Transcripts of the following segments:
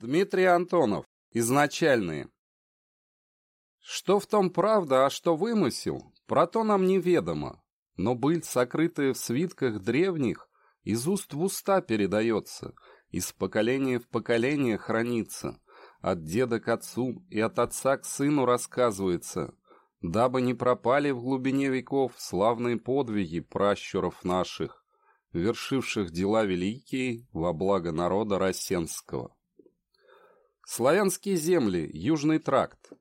Дмитрий Антонов. Изначальные. Что в том правда, а что вымысел, про то нам неведомо. Но быль, сокрытая в свитках древних, из уст в уста передается, из поколения в поколение хранится, от деда к отцу и от отца к сыну рассказывается, дабы не пропали в глубине веков славные подвиги пращуров наших, вершивших дела великие во благо народа Рассенского. Славянские земли, Южный тракт.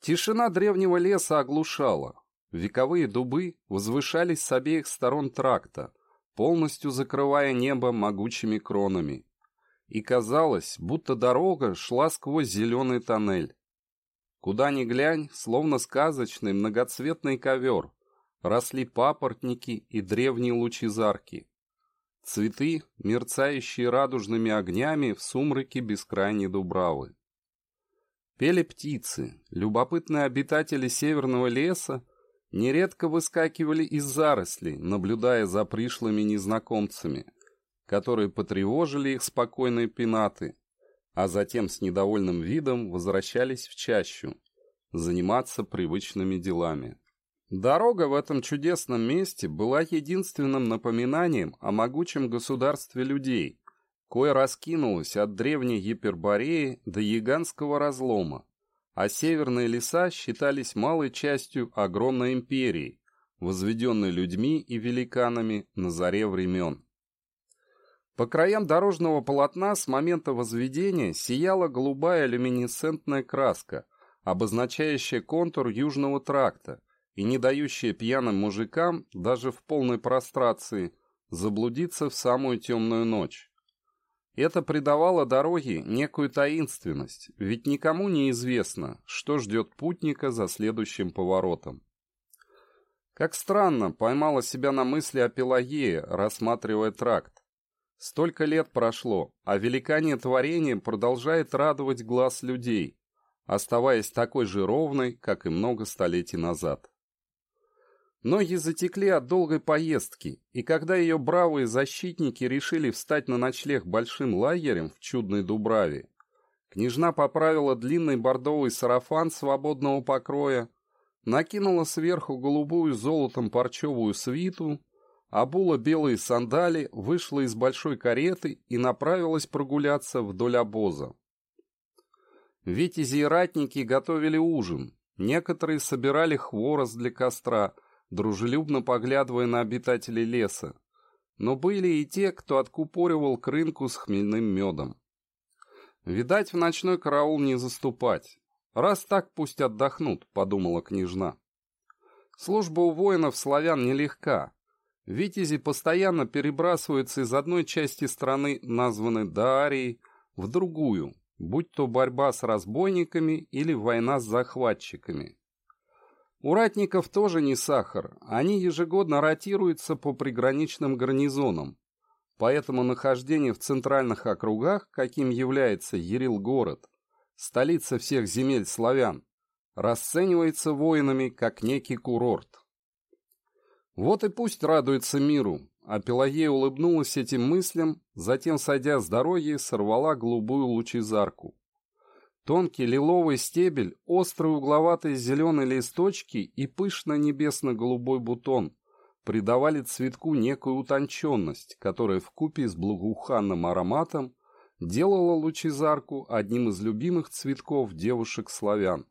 Тишина древнего леса оглушала. Вековые дубы возвышались с обеих сторон тракта, полностью закрывая небо могучими кронами. И казалось, будто дорога шла сквозь зеленый тоннель. Куда ни глянь, словно сказочный многоцветный ковер, росли папоротники и древние лучезарки. Цветы, мерцающие радужными огнями в сумраке бескрайней дубравы. Пели птицы, любопытные обитатели северного леса нередко выскакивали из зарослей, наблюдая за пришлыми незнакомцами, которые потревожили их спокойные пенаты, а затем с недовольным видом возвращались в чащу, заниматься привычными делами. Дорога в этом чудесном месте была единственным напоминанием о могучем государстве людей, кое раскинулось от древней Гипербореи до Яганского разлома, а северные леса считались малой частью огромной империи, возведенной людьми и великанами на заре времен. По краям дорожного полотна с момента возведения сияла голубая люминесцентная краска, обозначающая контур южного тракта, и не дающая пьяным мужикам, даже в полной прострации, заблудиться в самую темную ночь. Это придавало дороге некую таинственность, ведь никому не известно, что ждет путника за следующим поворотом. Как странно поймала себя на мысли о Пелагее, рассматривая тракт. Столько лет прошло, а великание творения продолжает радовать глаз людей, оставаясь такой же ровной, как и много столетий назад. Ноги затекли от долгой поездки, и когда ее бравые защитники решили встать на ночлег большим лагерем в чудной Дубраве, княжна поправила длинный бордовый сарафан свободного покроя, накинула сверху голубую золотом парчевую свиту, обула белые сандали, вышла из большой кареты и направилась прогуляться вдоль обоза. Витязи и ратники готовили ужин, некоторые собирали хворост для костра, дружелюбно поглядывая на обитателей леса, но были и те, кто откупоривал к рынку с хмельным медом. Видать, в ночной караул не заступать. Раз так, пусть отдохнут, подумала княжна. Служба у воинов славян нелегка. Витязи постоянно перебрасываются из одной части страны, названной Даарией, в другую, будь то борьба с разбойниками или война с захватчиками. У ратников тоже не сахар, они ежегодно ротируются по приграничным гарнизонам. Поэтому нахождение в центральных округах, каким является Ерил-город, столица всех земель славян, расценивается воинами как некий курорт. Вот и пусть радуется миру, а Пелагея улыбнулась этим мыслям, затем, сойдя с дороги, сорвала голубую лучезарку. Тонкий лиловый стебель, острые угловатые зеленые листочки и пышно-небесно-голубой бутон придавали цветку некую утонченность, которая вкупе с благоуханным ароматом делала лучезарку одним из любимых цветков девушек-славян.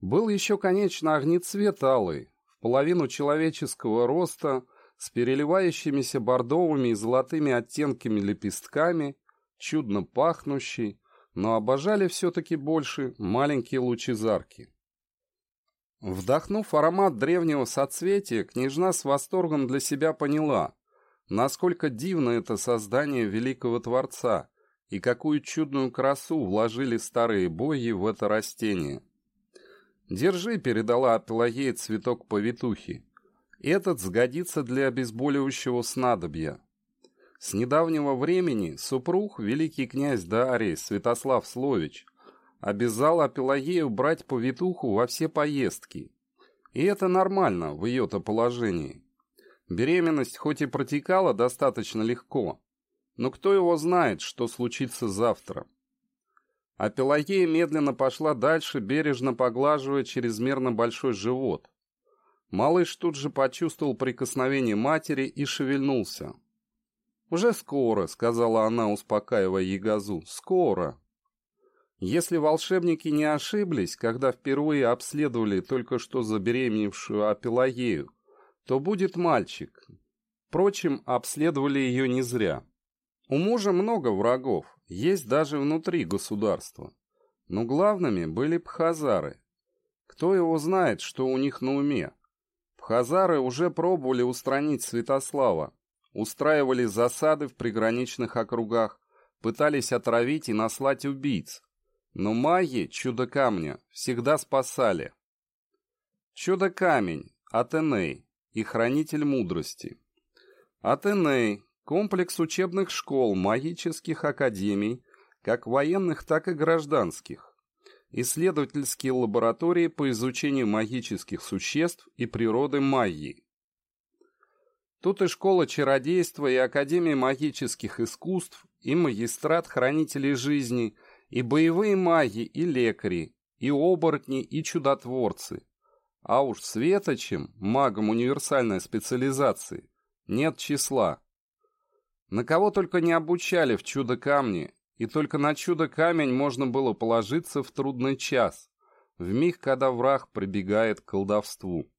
Был еще, конечно, огнецвет алый, в половину человеческого роста, с переливающимися бордовыми и золотыми оттенками лепестками, чудно пахнущий, но обожали все-таки больше маленькие лучезарки. Вдохнув аромат древнего соцветия, княжна с восторгом для себя поняла, насколько дивно это создание великого Творца и какую чудную красу вложили старые боги в это растение. «Держи», — передала Пелагея цветок повитухи. «Этот сгодится для обезболивающего снадобья. С недавнего времени супруг, великий князь Дарий Святослав Слович, обязал Апелагею брать повитуху во все поездки. И это нормально в ее-то положении. Беременность хоть и протекала достаточно легко, Но кто его знает, что случится завтра? А медленно пошла дальше, бережно поглаживая чрезмерно большой живот. Малыш тут же почувствовал прикосновение матери и шевельнулся. «Уже скоро», — сказала она, успокаивая Ягозу, — «скоро». Если волшебники не ошиблись, когда впервые обследовали только что забеременевшую Апелагею, то будет мальчик. Впрочем, обследовали ее не зря. У мужа много врагов, есть даже внутри государства. Но главными были пхазары. Кто его знает, что у них на уме? Пхазары уже пробовали устранить Святослава, устраивали засады в приграничных округах, пытались отравить и наслать убийц. Но маги чудо-камня всегда спасали. Чудо-камень, Атеней и хранитель мудрости. Атеней Комплекс учебных школ, магических академий, как военных, так и гражданских. Исследовательские лаборатории по изучению магических существ и природы магии. Тут и школа чародейства, и Академия магических искусств, и магистрат хранителей жизни, и боевые маги, и лекари, и оборотни, и чудотворцы. А уж светочем, магом универсальной специализации, нет числа. На кого только не обучали в чудо-камне, и только на чудо-камень можно было положиться в трудный час, в миг, когда враг прибегает к колдовству.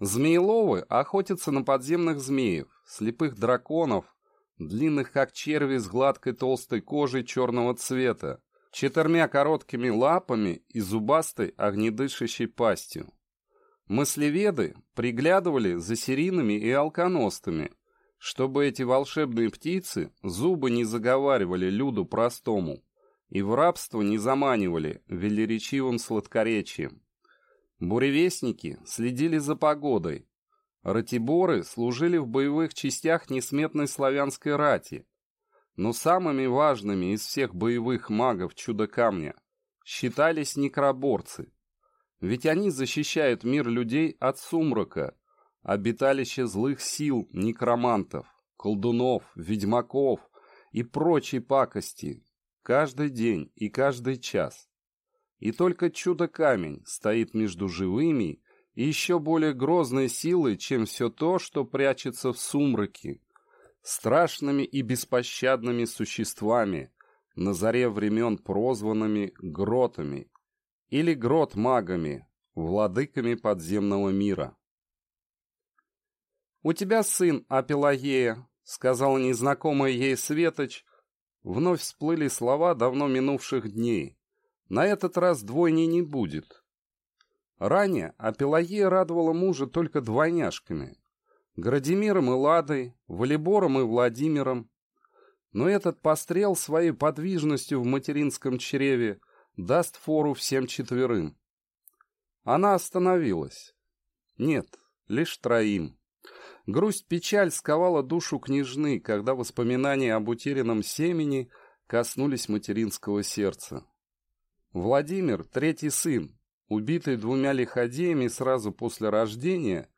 Змееловы охотятся на подземных змеев, слепых драконов, длинных как черви с гладкой толстой кожей черного цвета, четырьмя короткими лапами и зубастой огнедышащей пастью. Мыслеведы приглядывали за серийными и алконостами – чтобы эти волшебные птицы зубы не заговаривали люду простому и в рабство не заманивали велеречивым сладкоречием. Буревестники следили за погодой. Ратиборы служили в боевых частях несметной славянской рати. Но самыми важными из всех боевых магов Чудо-Камня считались некроборцы. Ведь они защищают мир людей от сумрака, обиталище злых сил, некромантов, колдунов, ведьмаков и прочей пакости, каждый день и каждый час. И только чудо-камень стоит между живыми и еще более грозной силой, чем все то, что прячется в сумраке, страшными и беспощадными существами, на заре времен прозванными гротами или грот-магами, владыками подземного мира. «У тебя сын, Апелагея», — сказал незнакомый ей Светоч. Вновь всплыли слова давно минувших дней. На этот раз двойни не будет. Ранее Апелагея радовала мужа только двойняшками. Градимиром и Ладой, Валибором и Владимиром. Но этот пострел своей подвижностью в материнском чреве даст фору всем четверым. Она остановилась. Нет, лишь троим. Грусть-печаль сковала душу княжны, когда воспоминания об утерянном семени коснулись материнского сердца. Владимир, третий сын, убитый двумя лиходеями сразу после рождения,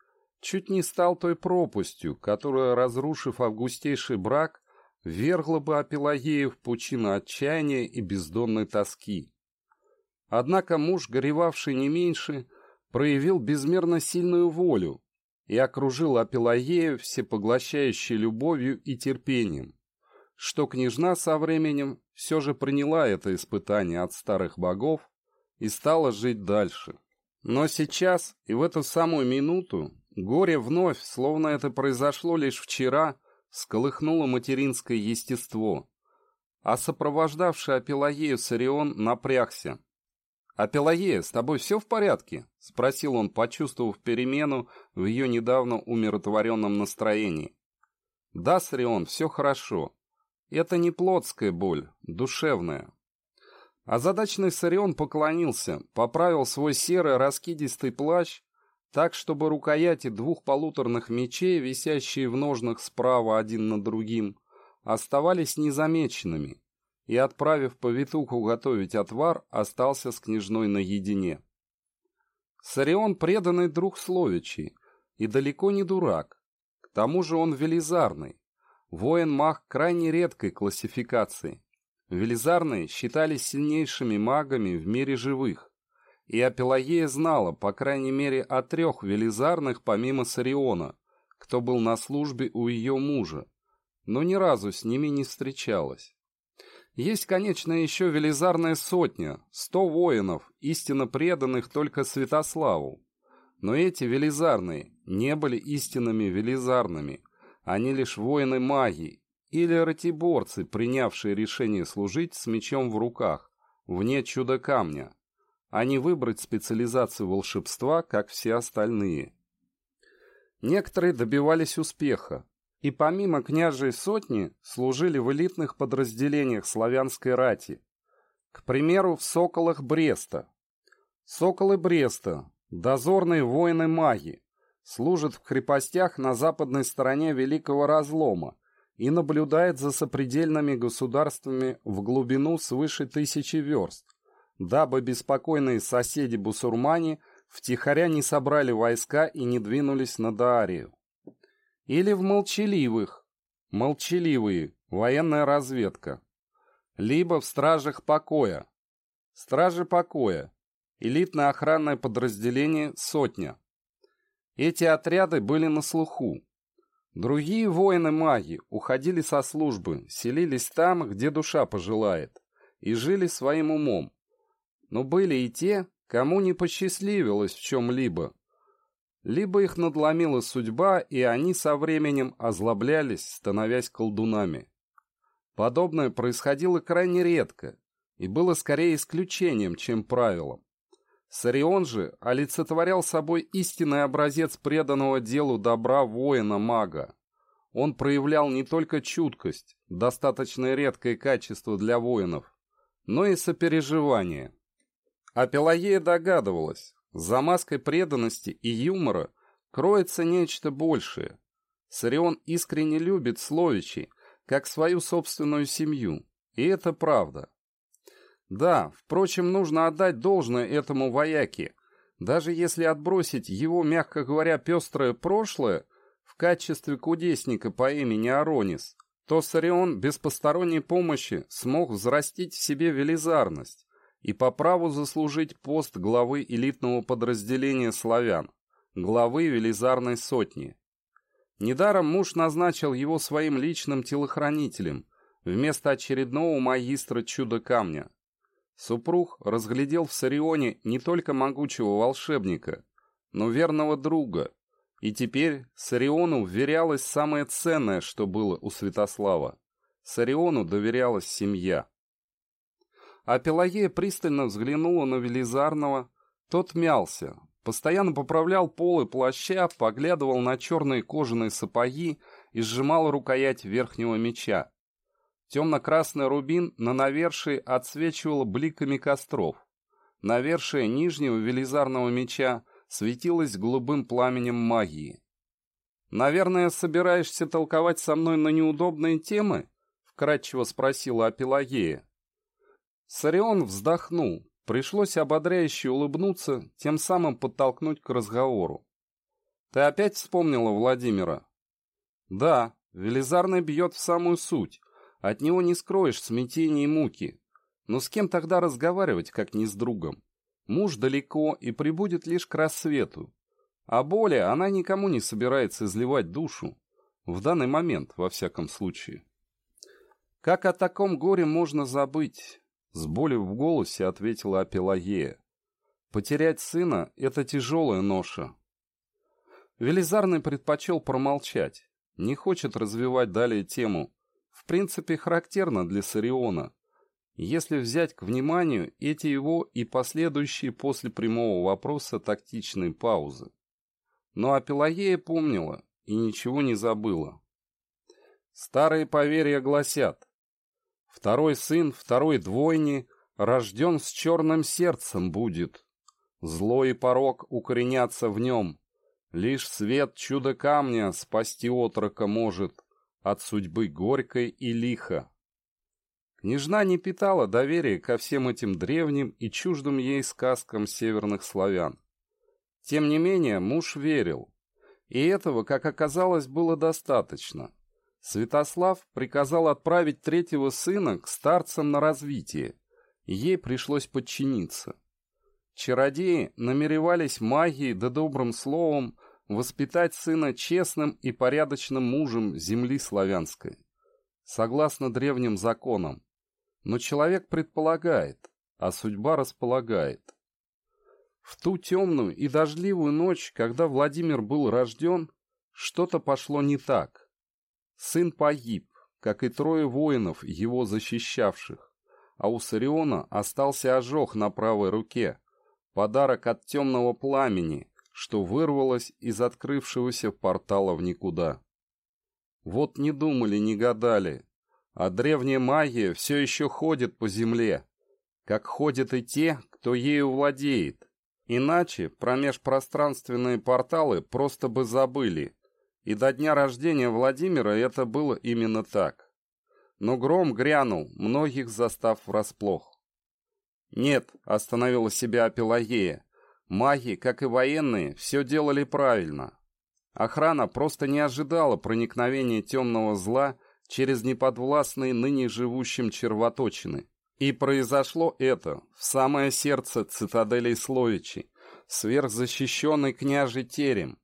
чуть не стал той пропастью, которая, разрушив августейший брак, вергла бы Апелагею в пучину отчаяния и бездонной тоски. Однако муж, горевавший не меньше, проявил безмерно сильную волю, и окружил Апеллагею всепоглощающей любовью и терпением, что княжна со временем все же приняла это испытание от старых богов и стала жить дальше. Но сейчас и в эту самую минуту горе вновь, словно это произошло лишь вчера, сколыхнуло материнское естество, а сопровождавший Апеллагею Сарион напрягся, «А Пелагея, с тобой все в порядке?» — спросил он, почувствовав перемену в ее недавно умиротворенном настроении. «Да, Сарион, все хорошо. Это не плотская боль, душевная». Озадаченный Сарион поклонился, поправил свой серый раскидистый плащ так, чтобы рукояти двух полуторных мечей, висящие в ножнах справа один над другим, оставались незамеченными, и, отправив повитуху готовить отвар, остался с княжной наедине. Сарион преданный друг Словичий и далеко не дурак. К тому же он велизарный. Воин-маг крайне редкой классификации. Велизарные считались сильнейшими магами в мире живых, и Апеллагея знала, по крайней мере, о трех велизарных помимо Сариона, кто был на службе у ее мужа, но ни разу с ними не встречалась. Есть, конечно, еще велизарная сотня, сто воинов, истинно преданных только Святославу. Но эти велизарные не были истинными велизарными, они лишь воины магии или ратиборцы, принявшие решение служить с мечом в руках, вне чудо-камня, а не выбрать специализацию волшебства, как все остальные. Некоторые добивались успеха, и помимо княжей сотни служили в элитных подразделениях славянской рати. К примеру, в Соколах Бреста. Соколы Бреста – дозорные воины-маги, служат в крепостях на западной стороне Великого Разлома и наблюдают за сопредельными государствами в глубину свыше тысячи верст, дабы беспокойные соседи-бусурмане втихаря не собрали войска и не двинулись на Даарию. Или в молчаливых, молчаливые, военная разведка. Либо в стражах покоя. Стражи покоя. Элитное охранное подразделение «Сотня». Эти отряды были на слуху. Другие воины-маги уходили со службы, селились там, где душа пожелает, и жили своим умом. Но были и те, кому не посчастливилось в чем-либо, либо их надломила судьба, и они со временем озлоблялись, становясь колдунами. Подобное происходило крайне редко и было скорее исключением, чем правилом. Сарион же олицетворял собой истинный образец преданного делу добра воина-мага. Он проявлял не только чуткость, достаточно редкое качество для воинов, но и сопереживание. А Пелагея догадывалась, за маской преданности и юмора кроется нечто большее. Сарион искренне любит Словичей, как свою собственную семью, и это правда. Да, впрочем, нужно отдать должное этому вояке. Даже если отбросить его, мягко говоря, пестрое прошлое в качестве кудесника по имени Аронис, то Сарион без посторонней помощи смог взрастить в себе велизарность и по праву заслужить пост главы элитного подразделения славян, главы Велизарной сотни. Недаром муж назначил его своим личным телохранителем вместо очередного магистра чудо-камня. Супруг разглядел в Сарионе не только могучего волшебника, но верного друга, и теперь Сариону вверялось самое ценное, что было у Святослава. Сариону доверялась семья. А Пелагея пристально взглянула на Велизарного. Тот мялся, постоянно поправлял полы плаща, поглядывал на черные кожаные сапоги и сжимал рукоять верхнего меча. Темно-красный рубин на навершии отсвечивал бликами костров. Навершие нижнего велизарного меча светилось голубым пламенем магии. «Наверное, собираешься толковать со мной на неудобные темы?» — вкратчиво спросила Апелагея. Сарион вздохнул. Пришлось ободряюще улыбнуться, тем самым подтолкнуть к разговору. «Ты опять вспомнила Владимира?» «Да, Велизарный бьет в самую суть. От него не скроешь смятения и муки. Но с кем тогда разговаривать, как не с другом? Муж далеко и прибудет лишь к рассвету. А более она никому не собирается изливать душу. В данный момент, во всяком случае. Как о таком горе можно забыть? С болью в голосе ответила Апелагея. Потерять сына — это тяжелая ноша. Велизарный предпочел промолчать. Не хочет развивать далее тему. В принципе, характерно для Сариона. Если взять к вниманию эти его и последующие после прямого вопроса тактичные паузы. Но Апелагея помнила и ничего не забыла. Старые поверья гласят, Второй сын второй двойни рожден с черным сердцем будет. Зло и порог укоренятся в нем. Лишь свет чудо-камня спасти отрока может от судьбы горькой и лиха. Княжна не питала доверия ко всем этим древним и чуждым ей сказкам северных славян. Тем не менее, муж верил. И этого, как оказалось, было достаточно. Святослав приказал отправить третьего сына к старцам на развитие, и ей пришлось подчиниться. Чародеи намеревались магией да добрым словом воспитать сына честным и порядочным мужем земли славянской, согласно древним законам. Но человек предполагает, а судьба располагает. В ту темную и дождливую ночь, когда Владимир был рожден, что-то пошло не так. Сын погиб, как и трое воинов, его защищавших, а у Сариона остался ожог на правой руке, подарок от темного пламени, что вырвалось из открывшегося портала в никуда. Вот не думали, не гадали, а древняя магия все еще ходит по земле, как ходят и те, кто ею владеет. Иначе промежпространственные порталы просто бы забыли, и до дня рождения Владимира это было именно так. Но гром грянул, многих застав врасплох. «Нет», — остановила себя Пелагея, — «маги, как и военные, все делали правильно. Охрана просто не ожидала проникновения темного зла через неподвластные ныне живущим червоточины. И произошло это в самое сердце цитадели Словичи, сверхзащищенный княжий терем,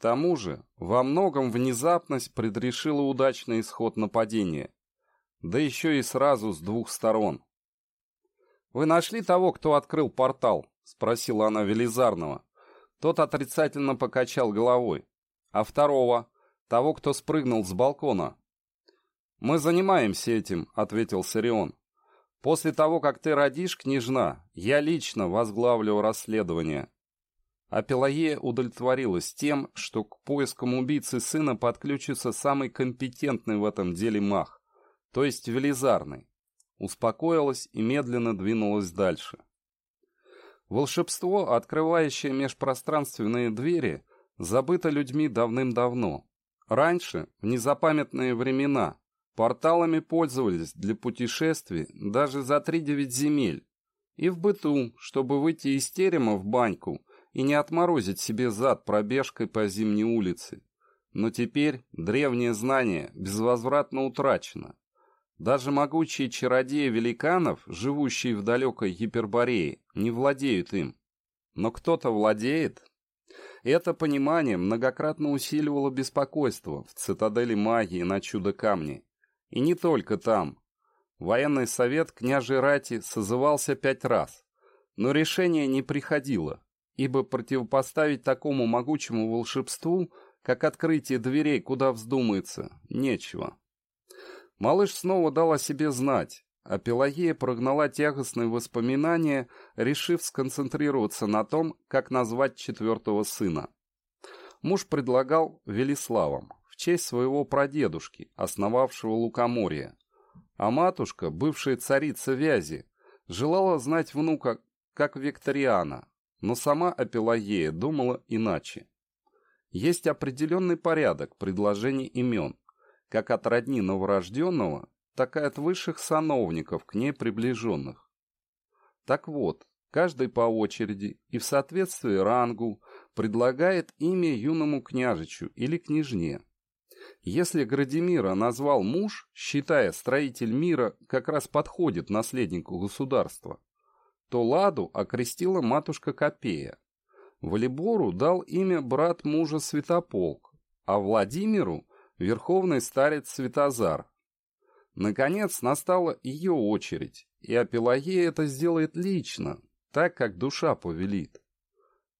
тому же, во многом внезапность предрешила удачный исход нападения. Да еще и сразу с двух сторон. «Вы нашли того, кто открыл портал?» — спросила она Велизарного. Тот отрицательно покачал головой. «А второго? Того, кто спрыгнул с балкона?» «Мы занимаемся этим», — ответил Сирион. «После того, как ты родишь, княжна, я лично возглавлю расследование». А Пелагея удовлетворилась тем, что к поискам убийцы сына подключится самый компетентный в этом деле маг, то есть велизарный. Успокоилась и медленно двинулась дальше. Волшебство, открывающее межпространственные двери, забыто людьми давным-давно. Раньше, в незапамятные времена, порталами пользовались для путешествий даже за 3-9 земель. И в быту, чтобы выйти из терема в баньку – и не отморозить себе зад пробежкой по зимней улице. Но теперь древнее знание безвозвратно утрачено. Даже могучие чародеи великанов, живущие в далекой Гиперборее, не владеют им. Но кто-то владеет. Это понимание многократно усиливало беспокойство в цитадели магии на чудо-камне. И не только там. Военный совет княжей Рати созывался пять раз, но решение не приходило ибо противопоставить такому могучему волшебству, как открытие дверей, куда вздумается, нечего. Малыш снова дал о себе знать, а Пелагея прогнала тягостные воспоминания, решив сконцентрироваться на том, как назвать четвертого сына. Муж предлагал Велиславом, в честь своего прадедушки, основавшего Лукоморье. А матушка, бывшая царица Вязи, желала знать внука как Викториана, но сама Апелагея думала иначе. Есть определенный порядок предложений имен, как от родни новорожденного, так и от высших сановников к ней приближенных. Так вот, каждый по очереди и в соответствии рангу предлагает имя юному княжичу или княжне. Если Градимира назвал муж, считая строитель мира как раз подходит наследнику государства, то Ладу окрестила матушка Копея. Валибору дал имя брат мужа Святополк, а Владимиру — верховный старец Святозар. Наконец настала ее очередь, и Апелагея это сделает лично, так как душа повелит.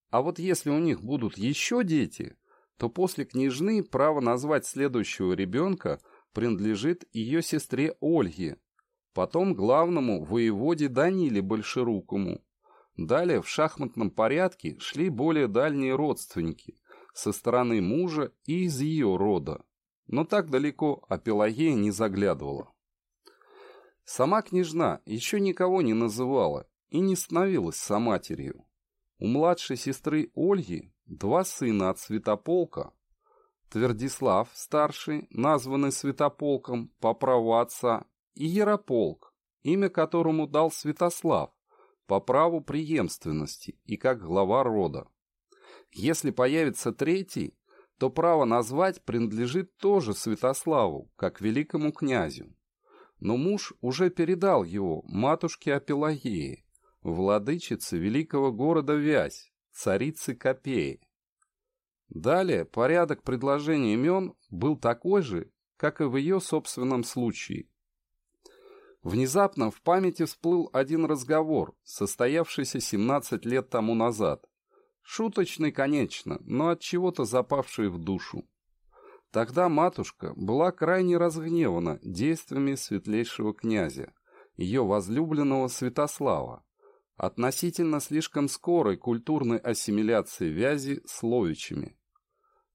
А вот если у них будут еще дети, то после княжны право назвать следующего ребенка принадлежит ее сестре Ольге, потом главному воеводе Даниле Большерукому. Далее в шахматном порядке шли более дальние родственники со стороны мужа и из ее рода. Но так далеко Апелагея не заглядывала. Сама княжна еще никого не называла и не становилась саматерью. У младшей сестры Ольги два сына от Святополка. Твердислав, старший, названный Святополком по праву отца, и Ярополк, имя которому дал Святослав, по праву преемственности и как глава рода. Если появится третий, то право назвать принадлежит тоже Святославу, как великому князю. Но муж уже передал его матушке Апелагее, владычице великого города Вязь, царицы Копеи. Далее порядок предложения имен был такой же, как и в ее собственном случае. Внезапно в памяти всплыл один разговор, состоявшийся 17 лет тому назад. Шуточный, конечно, но от чего-то запавший в душу. Тогда матушка была крайне разгневана действиями светлейшего князя, ее возлюбленного Святослава, относительно слишком скорой культурной ассимиляции вязи с ловичами.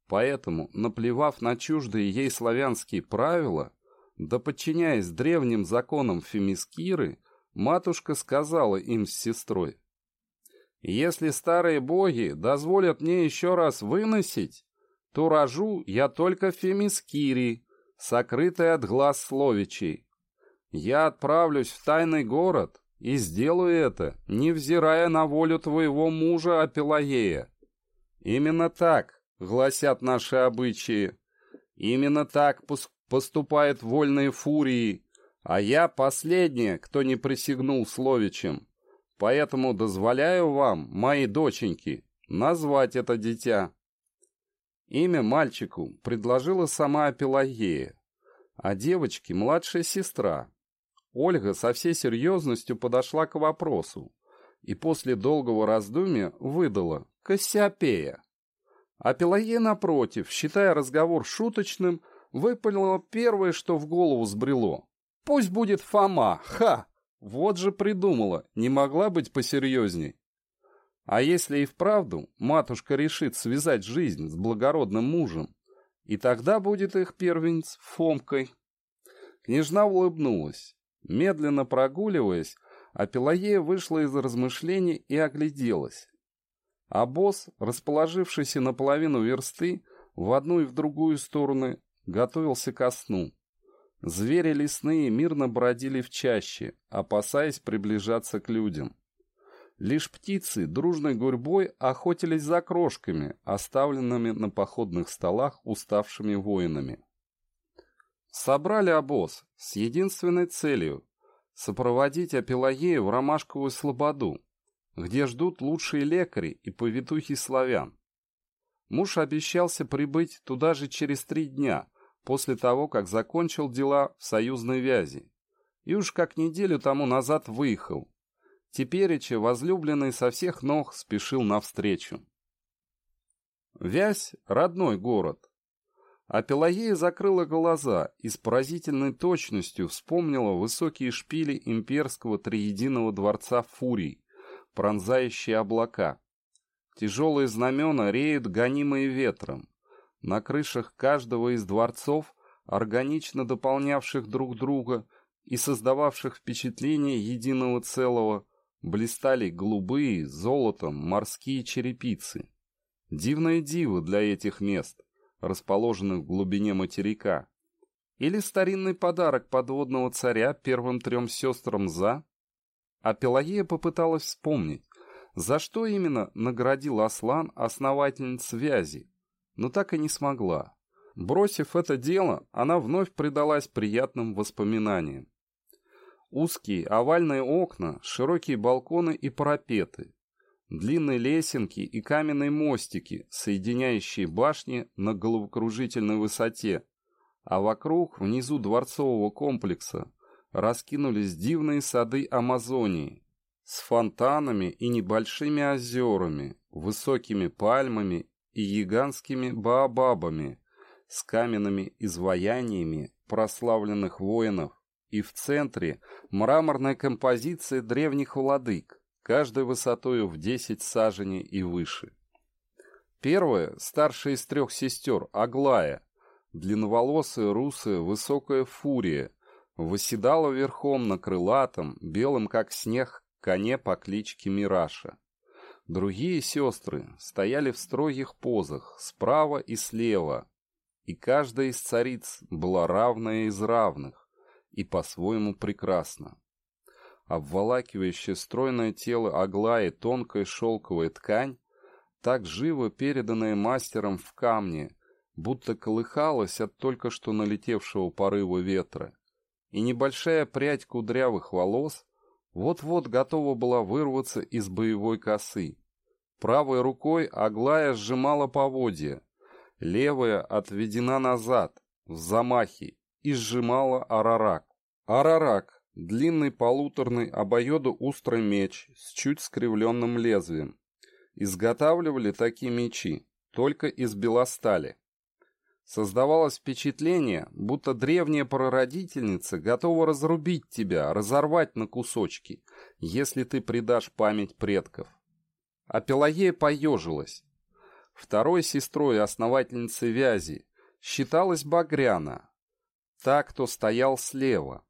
Поэтому, наплевав на чуждые ей славянские правила, да подчиняясь древним законам Фемискиры, матушка сказала им с сестрой, «Если старые боги дозволят мне еще раз выносить, то рожу я только в Фемискире, сокрытой от глаз словичей. Я отправлюсь в тайный город, и сделаю это, невзирая на волю твоего мужа Апеллоея. Именно так гласят наши обычаи. Именно так поступают вольные фурии, а я последняя, кто не присягнул словичем. Поэтому дозволяю вам, мои доченьки, назвать это дитя. Имя мальчику предложила сама Апеллагея, а девочке младшая сестра, Ольга со всей серьезностью подошла к вопросу и после долгого раздумья выдала «Кассиопея». А Пелагея, напротив, считая разговор шуточным, выпалила первое, что в голову сбрело. «Пусть будет Фома! Ха! Вот же придумала, не могла быть посерьезней». А если и вправду матушка решит связать жизнь с благородным мужем, и тогда будет их первенец Фомкой. Княжна улыбнулась. Медленно прогуливаясь, Апеллоея вышла из размышлений и огляделась. А босс, расположившийся наполовину версты, в одну и в другую стороны, готовился ко сну. Звери лесные мирно бродили в чаще, опасаясь приближаться к людям. Лишь птицы дружной гурьбой охотились за крошками, оставленными на походных столах уставшими воинами. Собрали обоз с единственной целью – сопроводить Апеллагею в Ромашковую Слободу, где ждут лучшие лекари и повитухи славян. Муж обещался прибыть туда же через три дня, после того, как закончил дела в союзной вязи. И уж как неделю тому назад выехал. Тепереча возлюбленный со всех ног спешил навстречу. Вязь — родной город, а Пелагея закрыла глаза и с поразительной точностью вспомнила высокие шпили имперского триединого дворца Фурий, пронзающие облака. Тяжелые знамена реют гонимые ветром. На крышах каждого из дворцов, органично дополнявших друг друга и создававших впечатление единого целого, блистали голубые, золотом, морские черепицы. Дивное диво для этих мест расположенных в глубине материка, или старинный подарок подводного царя первым трем сестрам За? А Пелагея попыталась вспомнить, за что именно наградил Аслан основательниц связи, но так и не смогла. Бросив это дело, она вновь предалась приятным воспоминаниям. Узкие овальные окна, широкие балконы и парапеты, длинные лесенки и каменные мостики, соединяющие башни на головокружительной высоте, а вокруг, внизу дворцового комплекса, раскинулись дивные сады Амазонии с фонтанами и небольшими озерами, высокими пальмами и гигантскими баобабами, с каменными изваяниями прославленных воинов, и в центре мраморная композиция древних владык, каждой высотою в 10 саженей и выше. Первая, старшая из трех сестер, Аглая, длинноволосая, русая, высокая фурия, восседала верхом на крылатом, белом как снег, коне по кличке Мираша. Другие сестры стояли в строгих позах, справа и слева, и каждая из цариц была равная из равных и по-своему прекрасна. Обволакивающая стройное тело Аглаи тонкая шелковая ткань, так живо переданная мастером в камне, будто колыхалась от только что налетевшего порыва ветра, и небольшая прядь кудрявых волос вот-вот готова была вырваться из боевой косы. Правой рукой Аглая сжимала поводья, левая отведена назад, в замахе, и сжимала арарак. Арарак — длинный полуторный обоюдоострый меч с чуть скривленным лезвием. Изготавливали такие мечи только из белостали. Создавалось впечатление, будто древняя прародительница готова разрубить тебя, разорвать на кусочки, если ты предашь память предков. А Пелагея поежилась. Второй сестрой основательницы Вязи считалась Багряна, та, кто стоял слева.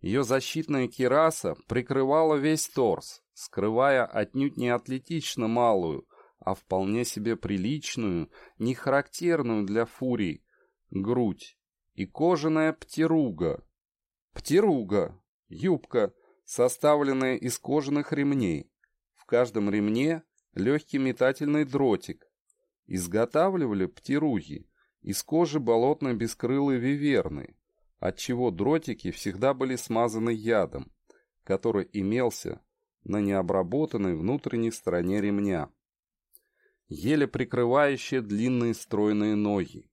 Ее защитная кираса прикрывала весь торс, скрывая отнюдь не атлетично малую, а вполне себе приличную, не характерную для фурий, грудь и кожаная птеруга. Птеруга — юбка, составленная из кожаных ремней. В каждом ремне легкий метательный дротик. Изготавливали птеруги из кожи болотной бескрылой виверны, отчего дротики всегда были смазаны ядом, который имелся на необработанной внутренней стороне ремня еле прикрывающие длинные стройные ноги.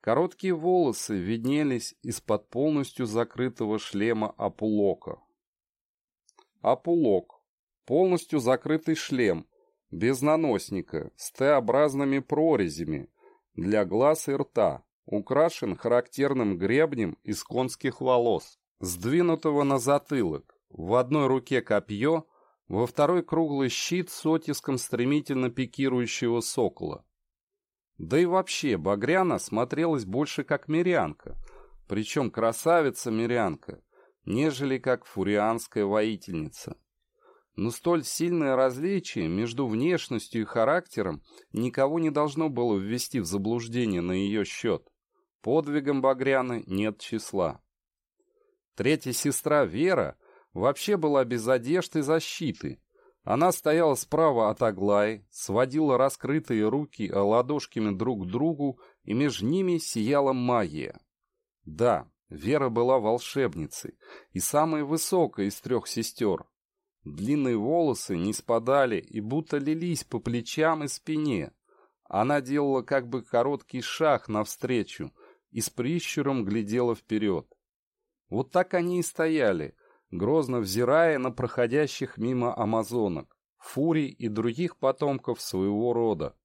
Короткие волосы виднелись из-под полностью закрытого шлема Апулока. Апулок – полностью закрытый шлем, без наносника, с Т-образными прорезями для глаз и рта, украшен характерным гребнем из конских волос, сдвинутого на затылок. В одной руке копье – во второй круглый щит с оттиском стремительно пикирующего сокола. Да и вообще, Багряна смотрелась больше как мирянка, причем красавица-мирянка, нежели как фурианская воительница. Но столь сильное различие между внешностью и характером никого не должно было ввести в заблуждение на ее счет. Подвигом Багряны нет числа. Третья сестра Вера вообще была без одежды и защиты. Она стояла справа от Аглаи, сводила раскрытые руки ладошками друг к другу, и между ними сияла магия. Да, Вера была волшебницей и самой высокой из трех сестер. Длинные волосы не спадали и будто лились по плечам и спине. Она делала как бы короткий шаг навстречу и с прищуром глядела вперед. Вот так они и стояли, грозно взирая на проходящих мимо амазонок, фурий и других потомков своего рода.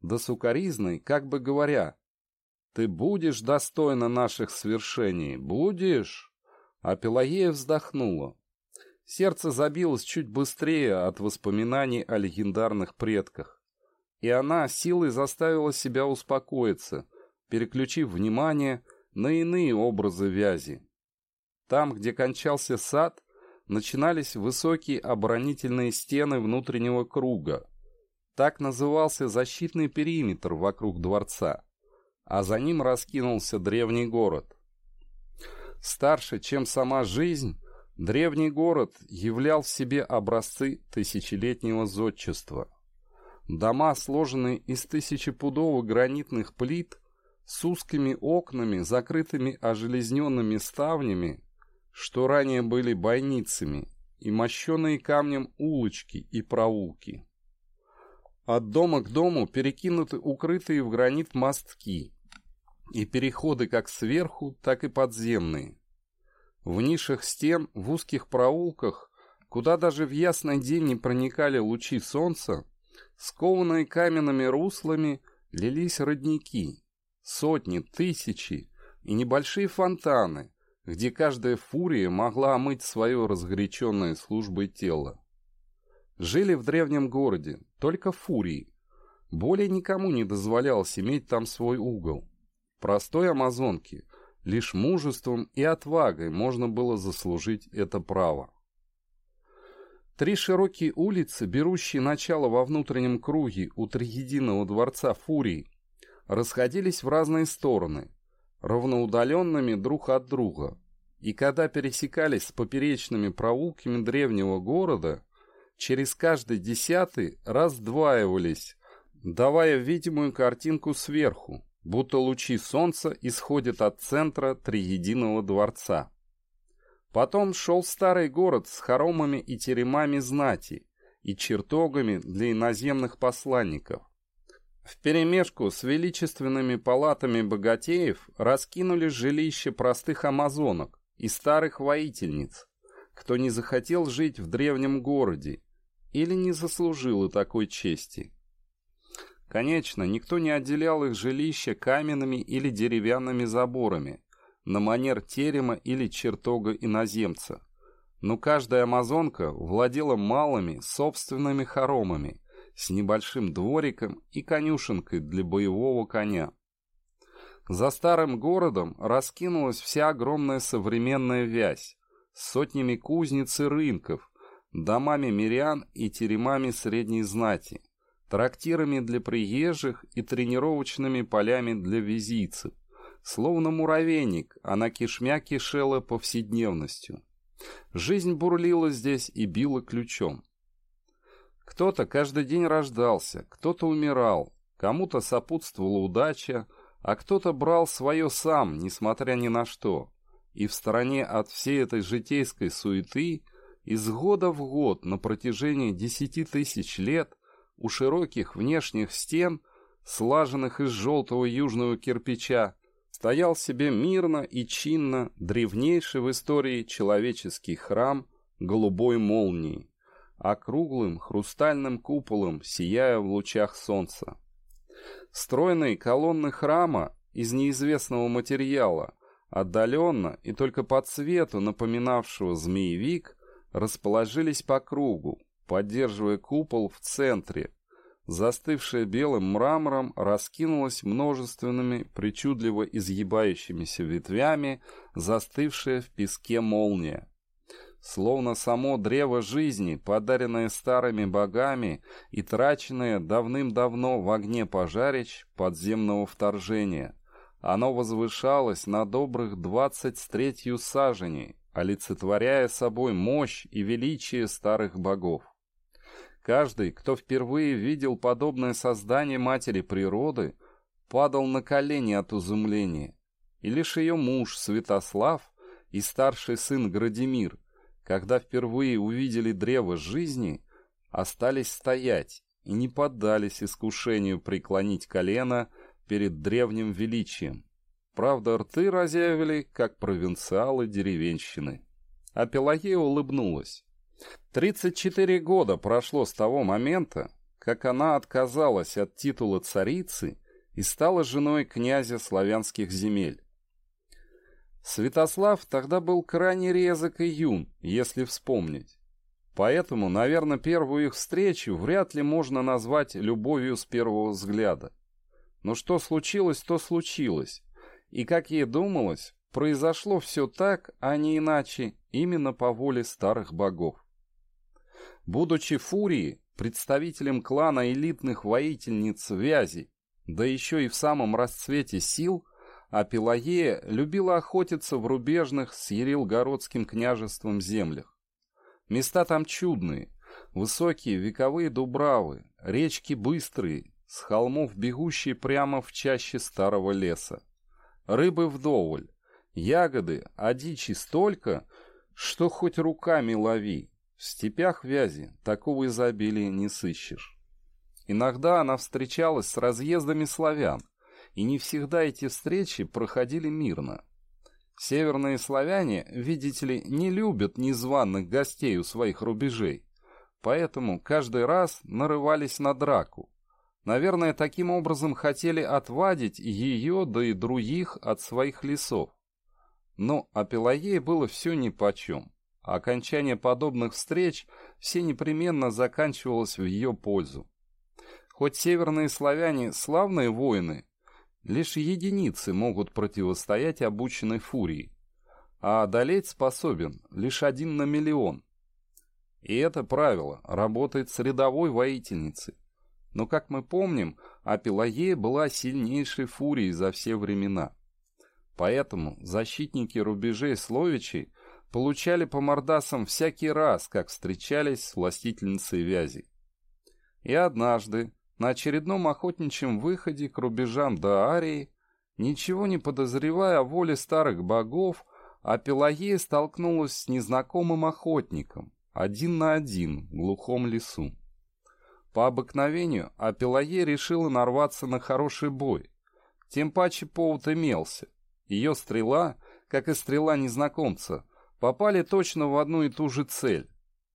Да сукаризной, как бы говоря, «Ты будешь достойна наших свершений, будешь?» А Пелагея вздохнула. Сердце забилось чуть быстрее от воспоминаний о легендарных предках. И она силой заставила себя успокоиться, переключив внимание на иные образы вязи. Там, где кончался сад, начинались высокие оборонительные стены внутреннего круга. Так назывался защитный периметр вокруг дворца, а за ним раскинулся древний город. Старше, чем сама жизнь, древний город являл в себе образцы тысячелетнего зодчества. Дома, сложенные из тысячепудовых гранитных плит, с узкими окнами, закрытыми ожелезненными ставнями, что ранее были бойницами, и мощеные камнем улочки и проулки. От дома к дому перекинуты укрытые в гранит мостки, и переходы как сверху, так и подземные. В нишах стен, в узких проулках, куда даже в ясный день не проникали лучи солнца, скованные каменными руслами, лились родники, сотни, тысячи и небольшие фонтаны, где каждая фурия могла омыть свое разгоряченное службой тело. Жили в древнем городе только фурии. Более никому не дозволялось иметь там свой угол. Простой амазонке лишь мужеством и отвагой можно было заслужить это право. Три широкие улицы, берущие начало во внутреннем круге у триединого дворца Фурии, расходились в разные стороны – равноудаленными друг от друга, и когда пересекались с поперечными проулками древнего города, через каждый десятый раздваивались, давая видимую картинку сверху, будто лучи солнца исходят от центра Триединого дворца. Потом шел старый город с хоромами и теремами знати и чертогами для иноземных посланников. Вперемешку с величественными палатами богатеев раскинули жилища простых амазонок и старых воительниц, кто не захотел жить в древнем городе или не заслужил такой чести. Конечно, никто не отделял их жилища каменными или деревянными заборами, на манер терема или чертога иноземца. Но каждая амазонка владела малыми собственными хоромами с небольшим двориком и конюшенкой для боевого коня. За старым городом раскинулась вся огромная современная вязь с сотнями кузнец и рынков, домами мирян и теремами средней знати, трактирами для приезжих и тренировочными полями для визийцев. Словно муравейник, она кишмя кишела повседневностью. Жизнь бурлила здесь и била ключом. Кто-то каждый день рождался, кто-то умирал, кому-то сопутствовала удача, а кто-то брал свое сам, несмотря ни на что. И в стороне от всей этой житейской суеты, из года в год на протяжении десяти тысяч лет, у широких внешних стен, слаженных из желтого южного кирпича, стоял себе мирно и чинно древнейший в истории человеческий храм голубой молнии, округлым хрустальным куполом сияя в лучах солнца. Стройные колонны храма из неизвестного материала, отдаленно и только по цвету напоминавшего змеевик, расположились по кругу, поддерживая купол в центре, застывшая белым мрамором, раскинулась множественными, причудливо изъебающимися ветвями, застывшая в песке молния. Словно само древо жизни, подаренное старыми богами и траченное давным-давно в огне пожарищ подземного вторжения. Оно возвышалось на добрых двадцать с третью саженей, олицетворяя собой мощь и величие старых богов. Каждый, кто впервые видел подобное создание матери природы, падал на колени от изумления. И лишь ее муж Святослав и старший сын Градимир, когда впервые увидели древо жизни, остались стоять и не поддались искушению преклонить колено перед древним величием. Правда, рты разъявили, как провинциалы деревенщины. А Пелагея улыбнулась. 34 года прошло с того момента, как она отказалась от титула царицы и стала женой князя славянских земель. Святослав тогда был крайне резок и юн, если вспомнить. Поэтому, наверное, первую их встречу вряд ли можно назвать любовью с первого взгляда. Но что случилось, то случилось. И, как ей думалось, произошло все так, а не иначе, именно по воле старых богов. Будучи Фурией, представителем клана элитных воительниц Вязи, да еще и в самом расцвете сил, а Пелагея любила охотиться в рубежных с Ерилгородским княжеством землях. Места там чудные, высокие вековые дубравы, речки быстрые, с холмов бегущие прямо в чаще старого леса. Рыбы вдоволь, ягоды, а дичи столько, что хоть руками лови, в степях вязи такого изобилия не сыщешь. Иногда она встречалась с разъездами славян, и не всегда эти встречи проходили мирно. Северные славяне, видите ли, не любят незваных гостей у своих рубежей, поэтому каждый раз нарывались на драку. Наверное, таким образом хотели отвадить ее, да и других от своих лесов. Но о было все нипочем. Окончание подобных встреч все непременно заканчивалось в ее пользу. Хоть северные славяне славные воины, лишь единицы могут противостоять обученной фурии, а одолеть способен лишь один на миллион. И это правило работает с рядовой воительницей. Но, как мы помним, Апеллагея была сильнейшей фурией за все времена. Поэтому защитники рубежей Словичей получали по мордасам всякий раз, как встречались с властительницей вязи. И однажды, на очередном охотничьем выходе к рубежам Даарии, Ничего не подозревая о воле старых богов, Апеллагея столкнулась с незнакомым охотником, один на один в глухом лесу. По обыкновению Апеллагея решила нарваться на хороший бой. Тем паче повод имелся. Ее стрела, как и стрела незнакомца, попали точно в одну и ту же цель.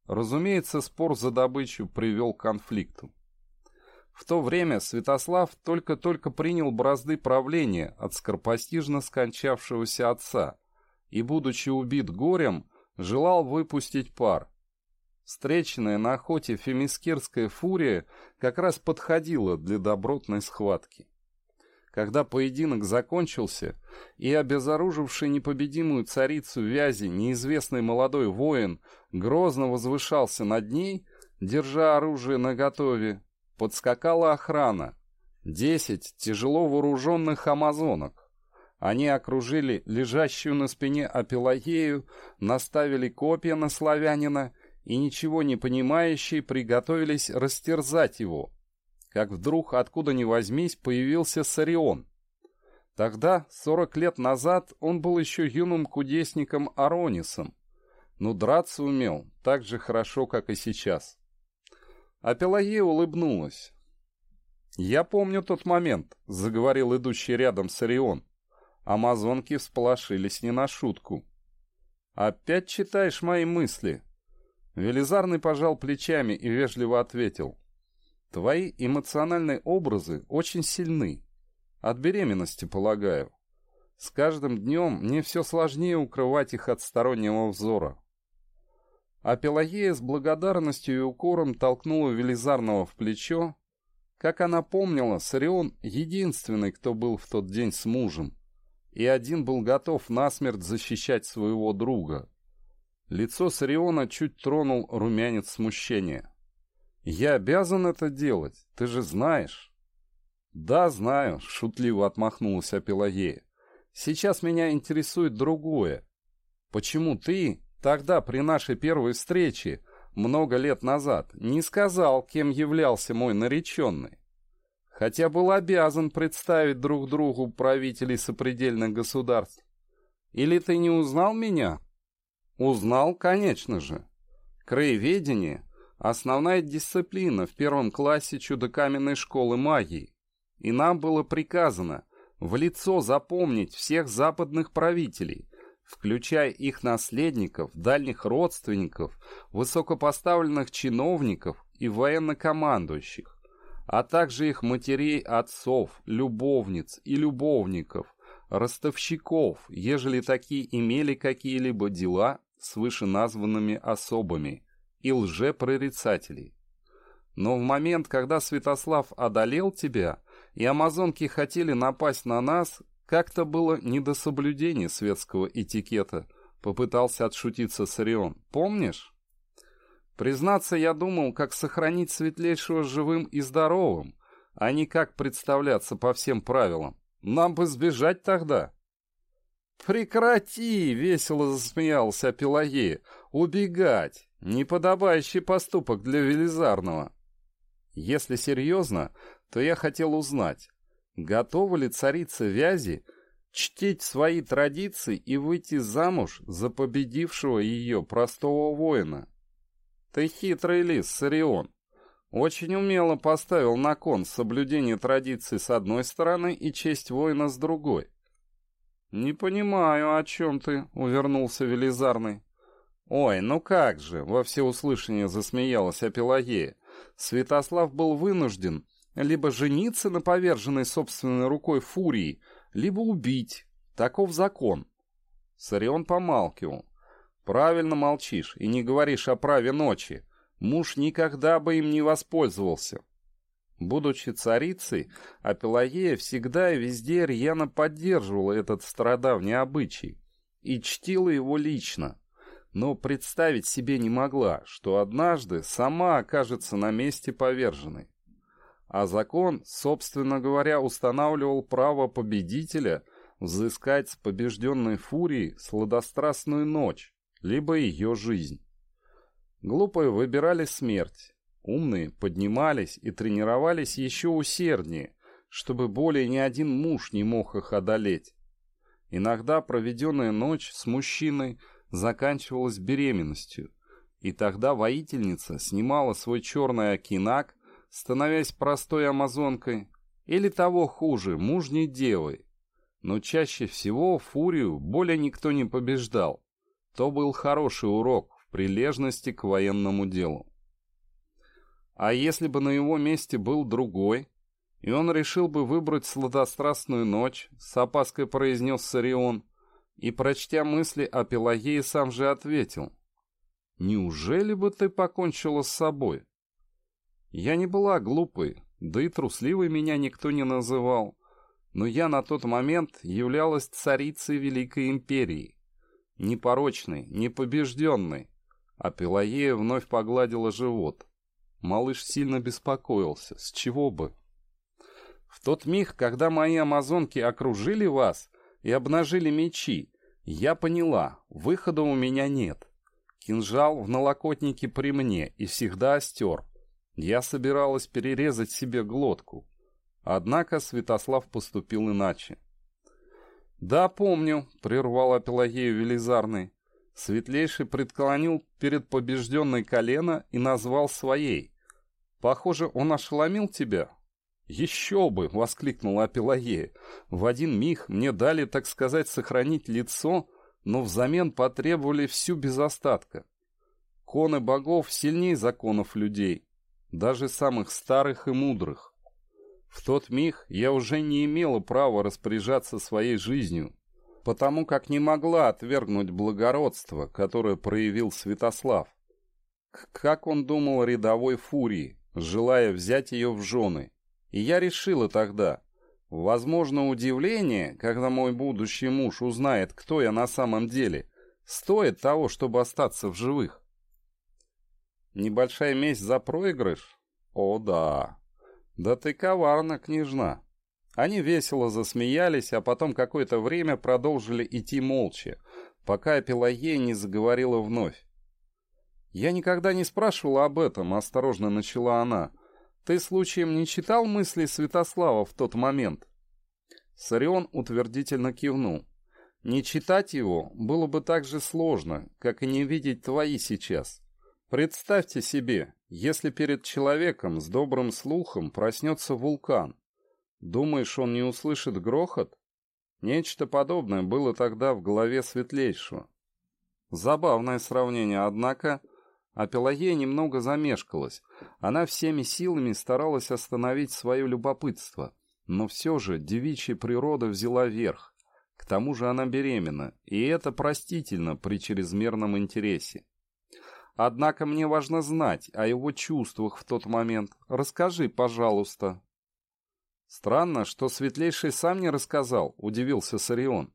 Разумеется, спор за добычу привел к конфликту. В то время Святослав только-только принял бразды правления от скоропостижно скончавшегося отца и, будучи убит горем, желал выпустить пар. Встреченная на охоте фемискирская фурия как раз подходила для добротной схватки. Когда поединок закончился, и обезоруживший непобедимую царицу Вязи неизвестный молодой воин грозно возвышался над ней, держа оружие наготове, подскакала охрана. Десять тяжело вооруженных амазонок. Они окружили лежащую на спине Апелагею, наставили копья на славянина и, ничего не понимающие, приготовились растерзать его, как вдруг, откуда ни возьмись, появился Сарион. Тогда, сорок лет назад, он был еще юным кудесником Аронисом, но драться умел так же хорошо, как и сейчас. А Пелагея улыбнулась. «Я помню тот момент», — заговорил идущий рядом Сарион. Амазонки всполошились не на шутку. «Опять читаешь мои мысли?» Велизарный пожал плечами и вежливо ответил. Твои эмоциональные образы очень сильны. От беременности, полагаю. С каждым днем мне все сложнее укрывать их от стороннего взора. А Пелагея с благодарностью и укором толкнула Велизарного в плечо. Как она помнила, Сарион единственный, кто был в тот день с мужем, и один был готов насмерть защищать своего друга. Лицо Сариона чуть тронул румянец смущения. «Я обязан это делать, ты же знаешь». «Да, знаю», — шутливо отмахнулась Пелагея. «Сейчас меня интересует другое. Почему ты тогда при нашей первой встрече, много лет назад, не сказал, кем являлся мой нареченный? Хотя был обязан представить друг другу правителей сопредельных государств. Или ты не узнал меня?» «Узнал, конечно же. Краеведение Основная дисциплина в первом классе чудо-каменной школы магии. И нам было приказано в лицо запомнить всех западных правителей, включая их наследников, дальних родственников, высокопоставленных чиновников и военнокомандующих, а также их матерей, отцов, любовниц и любовников, ростовщиков, ежели такие имели какие-либо дела с вышеназванными особами – и лжепрорицателей. Но в момент, когда Святослав одолел тебя, и амазонки хотели напасть на нас, как-то было не до соблюдения светского этикета, попытался отшутиться Сарион. Помнишь? Признаться, я думал, как сохранить светлейшего живым и здоровым, а не как представляться по всем правилам. Нам бы сбежать тогда. «Прекрати!» — весело засмеялся Пелагея. «Убегать! Неподобающий поступок для Велизарного. Если серьезно, то я хотел узнать, готова ли царица Вязи чтить свои традиции и выйти замуж за победившего ее простого воина? Ты хитрый лис, Сарион. Очень умело поставил на кон соблюдение традиций с одной стороны и честь воина с другой. «Не понимаю, о чем ты», — увернулся Велизарный. «Ой, ну как же!» — во всеуслышание засмеялась Апелагея. Святослав был вынужден либо жениться на поверженной собственной рукой фурии, либо убить. Таков закон. Сарион помалкивал. «Правильно молчишь и не говоришь о праве ночи. Муж никогда бы им не воспользовался». Будучи царицей, Апелагея всегда и везде рьяно поддерживала этот стародавний обычай и чтила его лично но представить себе не могла, что однажды сама окажется на месте поверженной. А закон, собственно говоря, устанавливал право победителя взыскать с побежденной фурией сладострастную ночь, либо ее жизнь. Глупые выбирали смерть, умные поднимались и тренировались еще усерднее, чтобы более ни один муж не мог их одолеть. Иногда проведенная ночь с мужчиной заканчивалась беременностью, и тогда воительница снимала свой черный окинак, становясь простой амазонкой, или того хуже, мужней девой. Но чаще всего фурию более никто не побеждал. То был хороший урок в прилежности к военному делу. А если бы на его месте был другой, и он решил бы выбрать сладострастную ночь, с опаской произнес Сарион, и, прочтя мысли о Пелагее, сам же ответил, «Неужели бы ты покончила с собой?» Я не была глупой, да и трусливой меня никто не называл, но я на тот момент являлась царицей Великой Империи, непорочной, непобежденной, а Пелагея вновь погладила живот. Малыш сильно беспокоился, с чего бы? В тот миг, когда мои амазонки окружили вас и обнажили мечи, я поняла, выхода у меня нет. Кинжал в налокотнике при мне и всегда остер. Я собиралась перерезать себе глотку. Однако Святослав поступил иначе. «Да, помню», — прервал Пелагею Велизарный. Светлейший предклонил перед побежденной колено и назвал своей. «Похоже, он ошеломил тебя?» «Еще бы!» — воскликнула Пелагея. «В один миг мне дали, так сказать, сохранить лицо, но взамен потребовали всю без остатка. Коны богов сильнее законов людей даже самых старых и мудрых. В тот миг я уже не имела права распоряжаться своей жизнью, потому как не могла отвергнуть благородство, которое проявил Святослав. Как он думал рядовой фурии, желая взять ее в жены. И я решила тогда, возможно, удивление, когда мой будущий муж узнает, кто я на самом деле, стоит того, чтобы остаться в живых. Небольшая месть за проигрыш? О, да. Да ты коварна, княжна. Они весело засмеялись, а потом какое-то время продолжили идти молча, пока Пелагея не заговорила вновь. «Я никогда не спрашивала об этом», — осторожно начала она. «Ты случаем не читал мысли Святослава в тот момент?» Сарион утвердительно кивнул. «Не читать его было бы так же сложно, как и не видеть твои сейчас. Представьте себе, если перед человеком с добрым слухом проснется вулкан. Думаешь, он не услышит грохот? Нечто подобное было тогда в голове Светлейшего. Забавное сравнение, однако... А Пелагея немного замешкалась. Она всеми силами старалась остановить свое любопытство. Но все же девичья природа взяла верх. К тому же она беременна, и это простительно при чрезмерном интересе. Однако мне важно знать о его чувствах в тот момент. Расскажи, пожалуйста». «Странно, что Светлейший сам не рассказал», — удивился Сарион.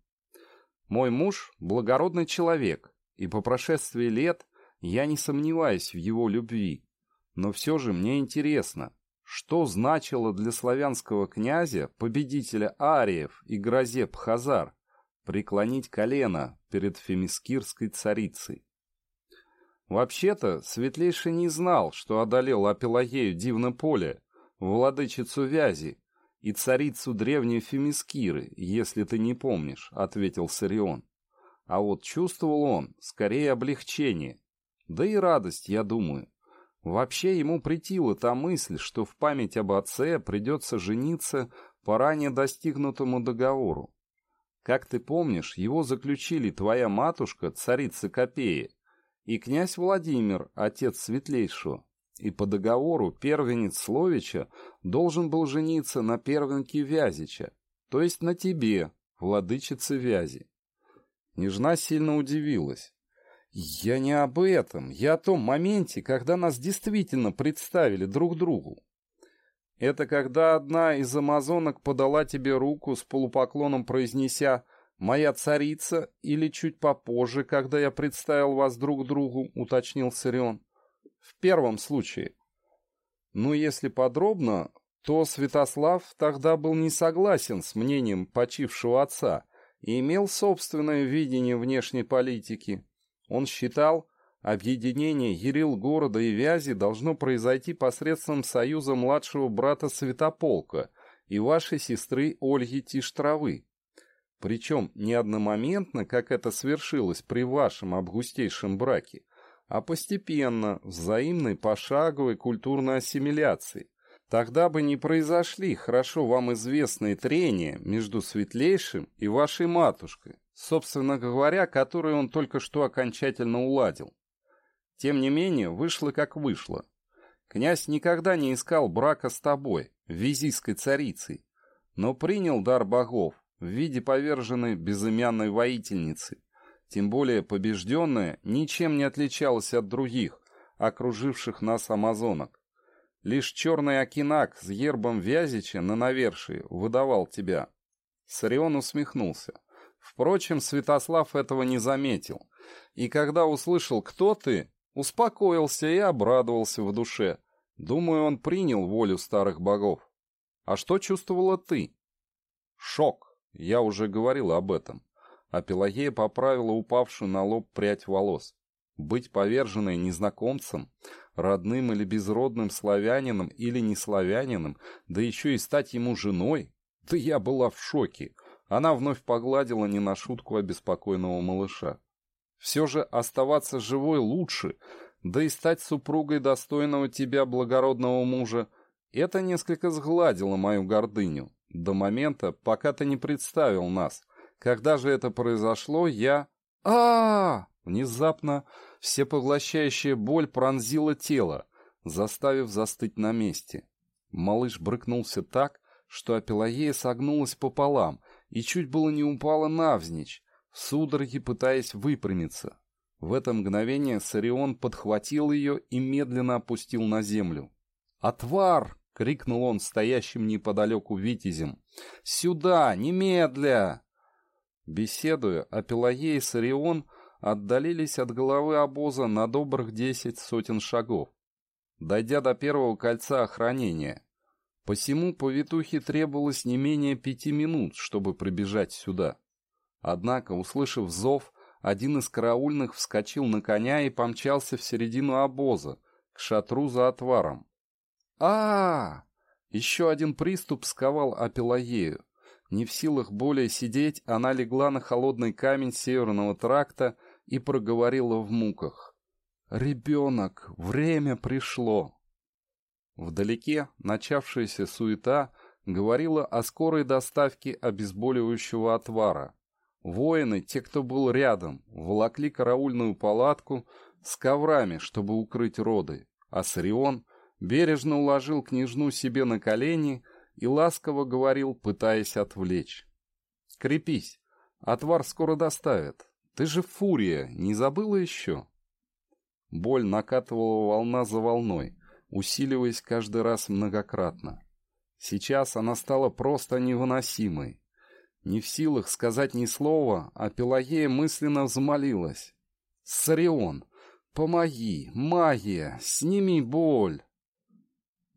«Мой муж — благородный человек, и по прошествии лет я не сомневаюсь в его любви. Но все же мне интересно, что значило для славянского князя, победителя ариев и грозеп Хазар, преклонить колено перед фемискирской царицей? Вообще-то, Светлейший не знал, что одолел Апелагею Дивно Поле, владычицу Вязи, и царицу древней Фемискиры, если ты не помнишь, — ответил Сарион. А вот чувствовал он скорее облегчение, да и радость, я думаю. Вообще ему притила та мысль, что в память об отце придется жениться по ранее достигнутому договору. Как ты помнишь, его заключили твоя матушка, царица Копея, и князь Владимир, отец Светлейшего, и по договору первенец Словича должен был жениться на первенке Вязича, то есть на тебе, владычице Вязи. Нежна сильно удивилась. «Я не об этом, я о том моменте, когда нас действительно представили друг другу. Это когда одна из амазонок подала тебе руку с полупоклоном, произнеся «Моя царица» или чуть попозже, когда я представил вас друг другу, уточнил Сирион. В первом случае. Ну, если подробно, то Святослав тогда был не согласен с мнением почившего отца и имел собственное видение внешней политики. Он считал, объединение Ерил города и Вязи должно произойти посредством союза младшего брата Святополка и вашей сестры Ольги Тиштравы. Причем не одномоментно, как это свершилось при вашем августейшем браке, а постепенно, взаимной пошаговой культурной ассимиляции. Тогда бы не произошли хорошо вам известные трения между Светлейшим и вашей матушкой, собственно говоря, которые он только что окончательно уладил. Тем не менее, вышло как вышло. Князь никогда не искал брака с тобой, визийской царицей, но принял дар богов, в виде поверженной безымянной воительницы. Тем более побежденная ничем не отличалась от других, окруживших нас амазонок. Лишь черный окинак с гербом Вязича на навершии выдавал тебя. Сарион усмехнулся. Впрочем, Святослав этого не заметил. И когда услышал, кто ты, успокоился и обрадовался в душе. Думаю, он принял волю старых богов. А что чувствовала ты? Шок. Я уже говорил об этом. А Пелагея поправила упавшую на лоб прядь волос. Быть поверженной незнакомцем, родным или безродным славянином или не славянином, да еще и стать ему женой? Да я была в шоке. Она вновь погладила не на шутку обеспокоенного малыша. Все же оставаться живой лучше, да и стать супругой достойного тебя благородного мужа, это несколько сгладило мою гордыню. До момента, пока ты не представил нас. Когда же это произошло, я... а, -а, -а Внезапно всепоглощающая боль пронзила тело, заставив застыть на месте. Малыш брыкнулся так, что Апеллоея согнулась пополам и чуть было не упала навзничь, в судороге пытаясь выпрямиться. В это мгновение Сарион подхватил ее и медленно опустил на землю. «Отвар!» — крикнул он стоящим неподалеку витязем. «Сюда! Немедля!» Беседуя, Апеллоей и Сарион отдалились от головы обоза на добрых десять сотен шагов, дойдя до первого кольца охранения. Посему повитухе требовалось не менее пяти минут, чтобы прибежать сюда. Однако, услышав зов, один из караульных вскочил на коня и помчался в середину обоза, к шатру за отваром а, Еще один приступ сковал Апеллагею. Не в силах более сидеть, она легла на холодный камень северного тракта и проговорила в муках. «Ребенок, время пришло!» Вдалеке начавшаяся суета говорила о скорой доставке обезболивающего отвара. Воины, те, кто был рядом, волокли караульную палатку с коврами, чтобы укрыть роды, а Сарион бережно уложил княжну себе на колени и ласково говорил, пытаясь отвлечь. «Крепись, отвар скоро доставят. Ты же фурия, не забыла еще?» Боль накатывала волна за волной, усиливаясь каждый раз многократно. Сейчас она стала просто невыносимой. Не в силах сказать ни слова, а Пелагея мысленно взмолилась. «Сарион, помоги, магия, сними боль!»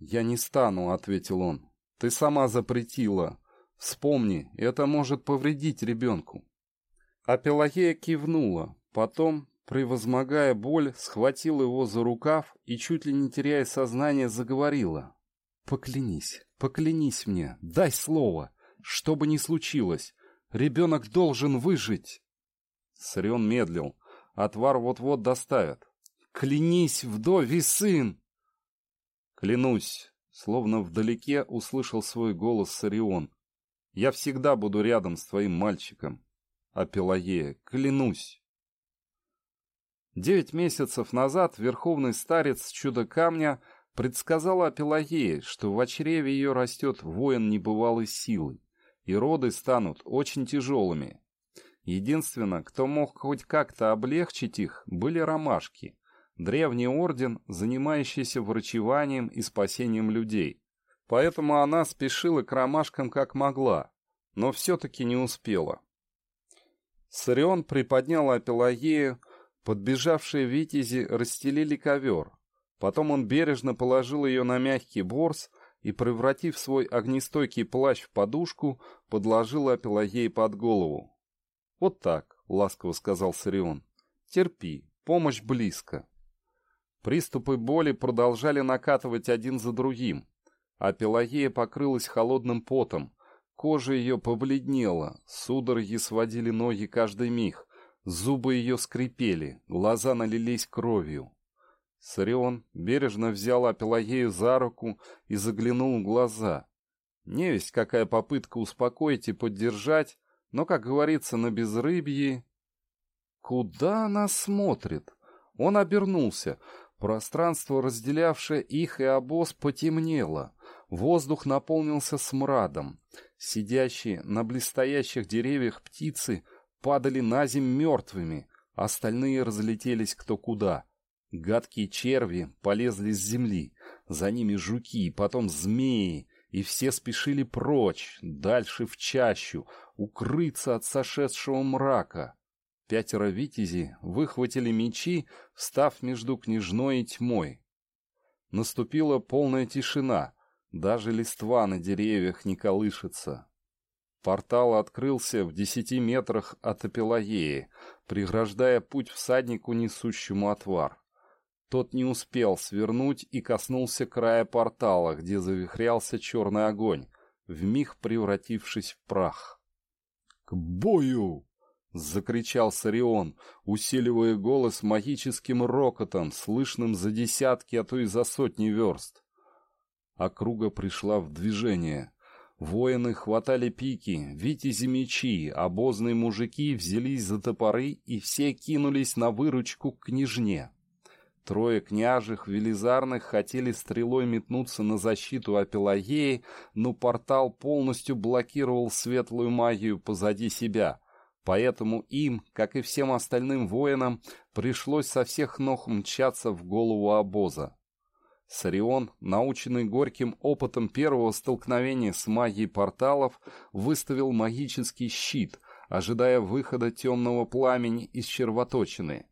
«Я не стану», — ответил он. «Ты сама запретила. Вспомни, это может повредить ребенку». А Пелагея кивнула. Потом, превозмогая боль, схватила его за рукав и, чуть ли не теряя сознание, заговорила. «Поклянись, поклянись мне, дай слово, что бы ни случилось, ребенок должен выжить». Сарион медлил. Отвар вот-вот доставят. «Клянись, вдовий сын!» Клянусь, словно вдалеке услышал свой голос Сарион. Я всегда буду рядом с твоим мальчиком. А Пелагея, клянусь. Девять месяцев назад верховный старец чудо-камня предсказал Апелагее, что в чреве ее растет воин небывалой силы, и роды станут очень тяжелыми. Единственно, кто мог хоть как-то облегчить их, были ромашки, древний орден, занимающийся врачеванием и спасением людей. Поэтому она спешила к ромашкам как могла, но все-таки не успела. Сарион приподнял Апелагею, подбежавшие витязи расстелили ковер. Потом он бережно положил ее на мягкий борс и, превратив свой огнестойкий плащ в подушку, подложил Апелагеи под голову. «Вот так», — ласково сказал Сарион. «Терпи, помощь близко». Приступы боли продолжали накатывать один за другим. а Пелагея покрылась холодным потом. Кожа ее побледнела, судороги сводили ноги каждый миг, зубы ее скрипели, глаза налились кровью. Сарион бережно взял Апелагею за руку и заглянул в глаза. Невесть какая попытка успокоить и поддержать, но, как говорится, на безрыбье... Куда она смотрит? Он обернулся. Пространство, разделявшее их и обоз, потемнело. Воздух наполнился смрадом. Сидящие на блестящих деревьях птицы падали на земь мертвыми, остальные разлетелись кто куда. Гадкие черви полезли с земли, за ними жуки, потом змеи, и все спешили прочь, дальше в чащу, укрыться от сошедшего мрака. Пятеро витязи выхватили мечи, встав между княжной и тьмой. Наступила полная тишина, даже листва на деревьях не колышется. Портал открылся в десяти метрах от Апеллагеи, преграждая путь всаднику, несущему отвар. Тот не успел свернуть и коснулся края портала, где завихрялся черный огонь, вмиг превратившись в прах. «К бою!» Закричал Сарион, усиливая голос магическим рокотом, слышным за десятки, а то и за сотни верст. Округа пришла в движение. Воины хватали пики, витязи мечи, обозные мужики взялись за топоры и все кинулись на выручку к княжне. Трое княжих велизарных хотели стрелой метнуться на защиту Апелагеи, но портал полностью блокировал светлую магию позади себя — Поэтому им, как и всем остальным воинам, пришлось со всех ног мчаться в голову обоза. Сарион, наученный горьким опытом первого столкновения с магией порталов, выставил магический щит, ожидая выхода темного пламени из червоточины.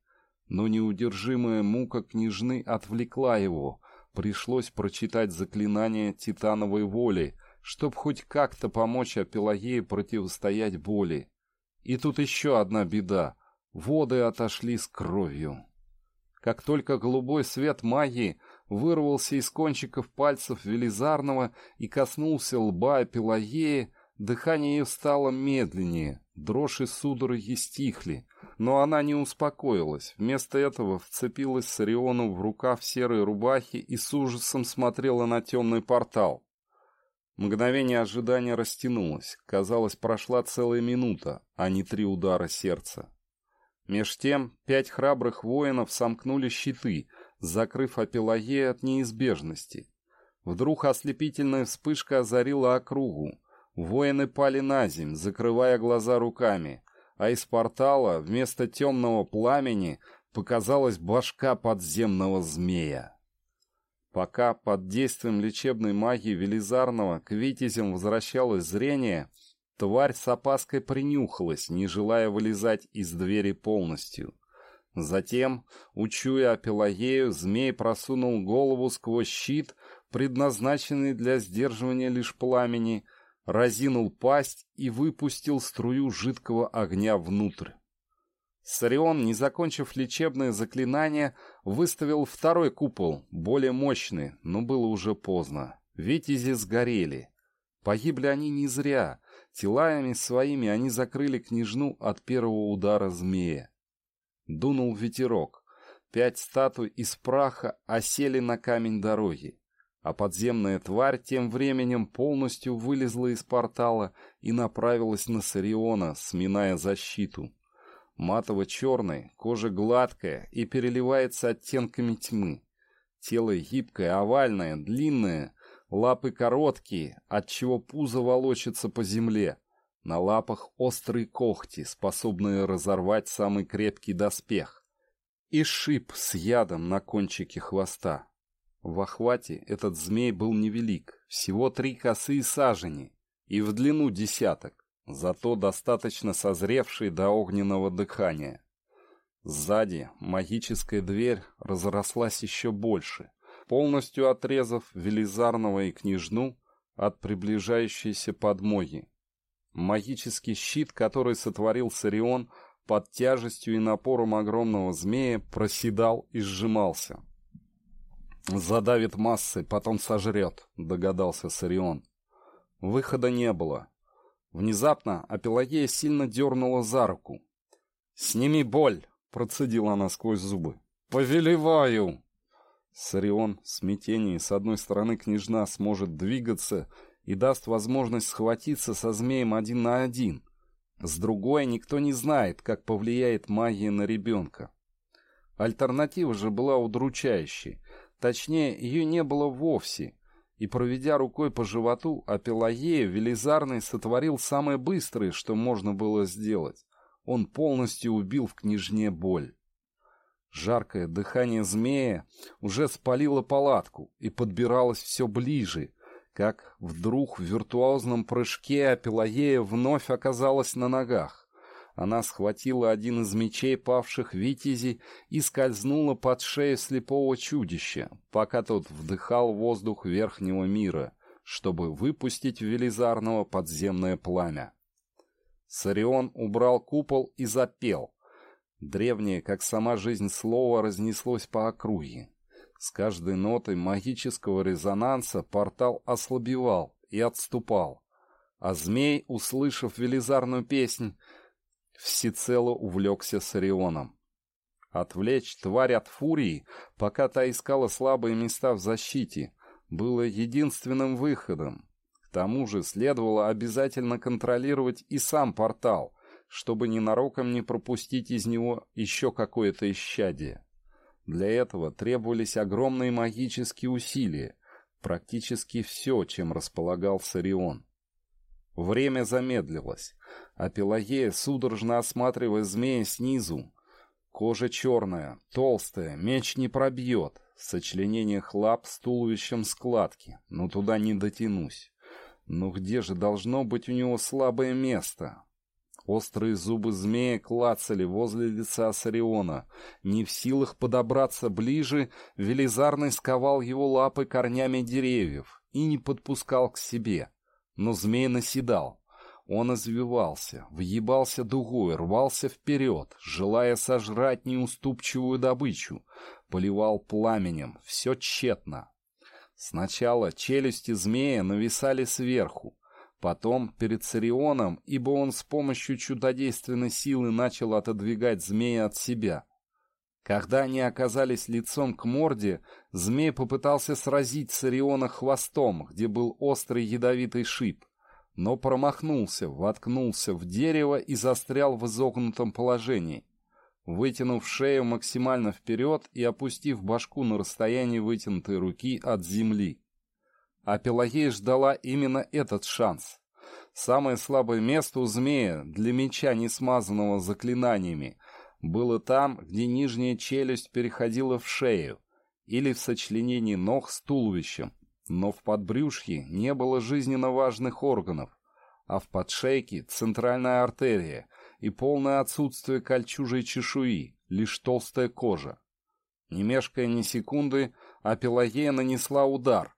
Но неудержимая мука княжны отвлекла его. Пришлось прочитать заклинание титановой воли, чтобы хоть как-то помочь Апелагее противостоять боли. И тут еще одна беда. Воды отошли с кровью. Как только голубой свет магии вырвался из кончиков пальцев Велизарного и коснулся лба Пелагеи, дыхание ее стало медленнее, дрожь и судороги стихли, но она не успокоилась. Вместо этого вцепилась с Ориону в рукав серой рубахи и с ужасом смотрела на темный портал. Мгновение ожидания растянулось. Казалось, прошла целая минута, а не три удара сердца. Меж тем, пять храбрых воинов сомкнули щиты, закрыв Апелагея от неизбежности. Вдруг ослепительная вспышка озарила округу. Воины пали на земь, закрывая глаза руками, а из портала вместо темного пламени показалась башка подземного змея. Пока под действием лечебной магии Велизарного к витязям возвращалось зрение, тварь с опаской принюхалась, не желая вылезать из двери полностью. Затем, учуя Пелагею, змей просунул голову сквозь щит, предназначенный для сдерживания лишь пламени, разинул пасть и выпустил струю жидкого огня внутрь. Сарион, не закончив лечебное заклинание, выставил второй купол, более мощный, но было уже поздно. Витязи сгорели. Погибли они не зря. Телами своими они закрыли княжну от первого удара змея. Дунул ветерок. Пять статуй из праха осели на камень дороги. А подземная тварь тем временем полностью вылезла из портала и направилась на Сариона, сминая защиту матово-черной, кожа гладкая и переливается оттенками тьмы. Тело гибкое, овальное, длинное, лапы короткие, отчего пузо волочится по земле. На лапах острые когти, способные разорвать самый крепкий доспех. И шип с ядом на кончике хвоста. В охвате этот змей был невелик, всего три косые сажени, и в длину десяток зато достаточно созревший до огненного дыхания. Сзади магическая дверь разрослась еще больше, полностью отрезав Велизарного и княжну от приближающейся подмоги. Магический щит, который сотворил Сарион под тяжестью и напором огромного змея, проседал и сжимался. Задавит массой, потом сожрет, догадался Сарион. Выхода не было. Внезапно Апелагея сильно дернула за руку. «Сними боль!» — процедила она сквозь зубы. «Повелеваю!» Сарион в смятении, с одной стороны, княжна сможет двигаться и даст возможность схватиться со змеем один на один. С другой, никто не знает, как повлияет магия на ребенка. Альтернатива же была удручающей. Точнее, ее не было вовсе. И, проведя рукой по животу, Апелагея Велизарный сотворил самое быстрое, что можно было сделать. Он полностью убил в княжне боль. Жаркое дыхание змея уже спалило палатку и подбиралось все ближе, как вдруг в виртуозном прыжке Апеллагея вновь оказалась на ногах. Она схватила один из мечей павших витязей и скользнула под шею слепого чудища, пока тот вдыхал воздух верхнего мира, чтобы выпустить в Велизарного подземное пламя. Сарион убрал купол и запел. Древнее, как сама жизнь слова, разнеслось по округе. С каждой нотой магического резонанса портал ослабевал и отступал, а змей, услышав велизарную песнь, всецело увлекся Сарионом. Отвлечь тварь от фурии, пока та искала слабые места в защите, было единственным выходом. К тому же следовало обязательно контролировать и сам портал, чтобы ненароком не пропустить из него еще какое-то исчадие. Для этого требовались огромные магические усилия, практически все, чем располагал Сарион. Время замедлилось, а Пелагея, судорожно осматривая змея снизу, кожа черная, толстая, меч не пробьет, в сочленениях лап с туловищем складки, но туда не дотянусь. Но где же должно быть у него слабое место? Острые зубы змея клацали возле лица Сариона. Не в силах подобраться ближе, Велизарный сковал его лапы корнями деревьев и не подпускал к себе. Но змей наседал. Он извивался, въебался дугой, рвался вперед, желая сожрать неуступчивую добычу. Поливал пламенем, все тщетно. Сначала челюсти змея нависали сверху, Потом перед Сарионом, ибо он с помощью чудодейственной силы начал отодвигать змея от себя. Когда они оказались лицом к морде, змей попытался сразить Сариона хвостом, где был острый ядовитый шип, но промахнулся, воткнулся в дерево и застрял в изогнутом положении. Вытянув шею максимально вперед и опустив башку на расстоянии вытянутой руки от земли. А Пелагея ждала именно этот шанс. Самое слабое место у змея для меча, не смазанного заклинаниями, было там, где нижняя челюсть переходила в шею или в сочленении ног с туловищем, но в подбрюшье не было жизненно важных органов, а в подшейке центральная артерия и полное отсутствие кольчужей чешуи, лишь толстая кожа. Не мешкая ни секунды, Апелагея нанесла удар,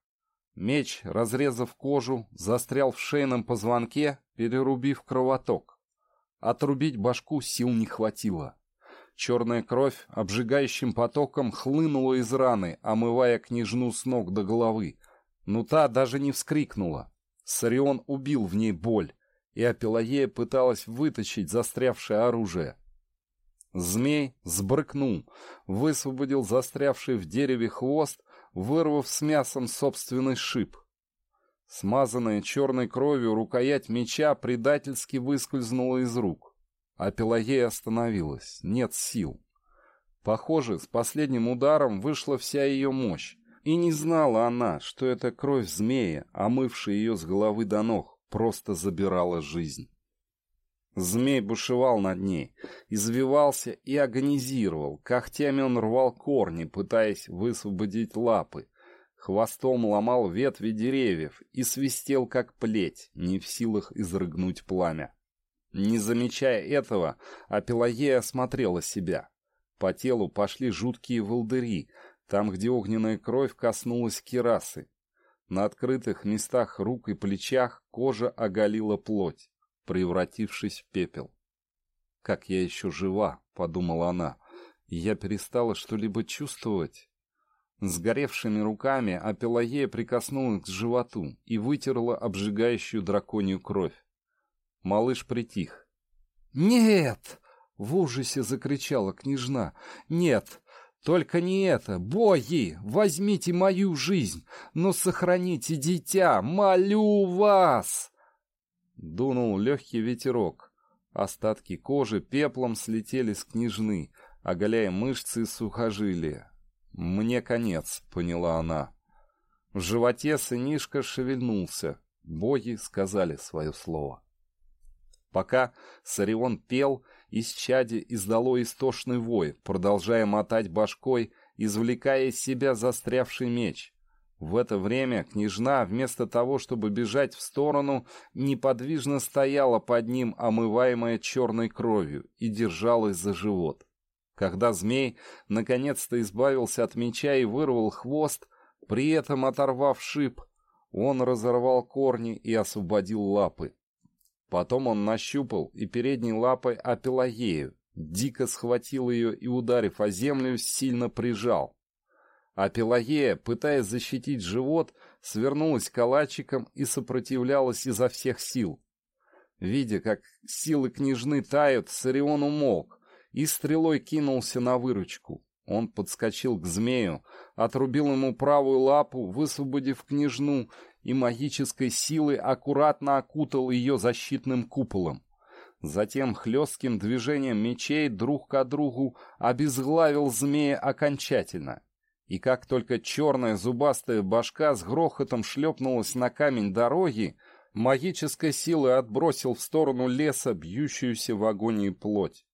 Меч, разрезав кожу, застрял в шейном позвонке, перерубив кровоток. Отрубить башку сил не хватило. Черная кровь обжигающим потоком хлынула из раны, омывая княжну с ног до головы. Но та даже не вскрикнула. Сарион убил в ней боль, и Апеллагея пыталась вытащить застрявшее оружие. Змей сбрыкнул, высвободил застрявший в дереве хвост вырвав с мясом собственный шип. Смазанная черной кровью рукоять меча предательски выскользнула из рук. А Пелагея остановилась. Нет сил. Похоже, с последним ударом вышла вся ее мощь. И не знала она, что эта кровь змея, омывшая ее с головы до ног, просто забирала жизнь. Змей бушевал над ней, извивался и агонизировал. Когтями он рвал корни, пытаясь высвободить лапы. Хвостом ломал ветви деревьев и свистел, как плеть, не в силах изрыгнуть пламя. Не замечая этого, Апелагея осмотрела себя. По телу пошли жуткие волдыри, там, где огненная кровь коснулась керасы. На открытых местах рук и плечах кожа оголила плоть превратившись в пепел. «Как я еще жива!» — подумала она. «И я перестала что-либо чувствовать?» Сгоревшими руками Апеллагея прикоснулась к животу и вытерла обжигающую драконью кровь. Малыш притих. «Нет!» — в ужасе закричала княжна. «Нет! Только не это! Боги! Возьмите мою жизнь, но сохраните дитя! Молю вас!» Дунул легкий ветерок. Остатки кожи пеплом слетели с княжны, оголяя мышцы и сухожилия. «Мне конец», — поняла она. В животе сынишка шевельнулся. Боги сказали свое слово. Пока Сарион пел, из чади издало истошный вой, продолжая мотать башкой, извлекая из себя застрявший меч. В это время княжна, вместо того, чтобы бежать в сторону, неподвижно стояла под ним, омываемая черной кровью, и держалась за живот. Когда змей наконец-то избавился от меча и вырвал хвост, при этом оторвав шип, он разорвал корни и освободил лапы. Потом он нащупал и передней лапой Апелагею, дико схватил ее и, ударив о землю, сильно прижал. А Пелагея, пытаясь защитить живот, свернулась калачиком и сопротивлялась изо всех сил. Видя, как силы княжны тают, Сарион умолк и стрелой кинулся на выручку. Он подскочил к змею, отрубил ему правую лапу, высвободив княжну, и магической силой аккуратно окутал ее защитным куполом. Затем хлестким движением мечей друг к другу обезглавил змея окончательно. И как только черная зубастая башка с грохотом шлепнулась на камень дороги, магической силой отбросил в сторону леса бьющуюся в агонии плоть.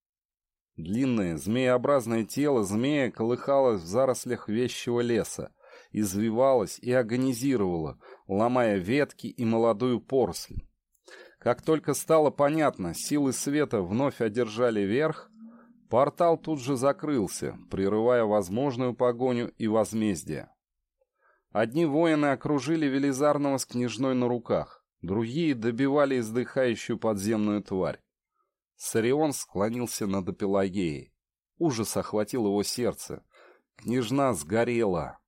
Длинное, змееобразное тело змея колыхалось в зарослях вещего леса, извивалось и агонизировало, ломая ветки и молодую поросль. Как только стало понятно, силы света вновь одержали верх, Портал тут же закрылся, прерывая возможную погоню и возмездие. Одни воины окружили Велизарного с княжной на руках, другие добивали издыхающую подземную тварь. Сарион склонился над Апелагеей. Ужас охватил его сердце. Княжна сгорела.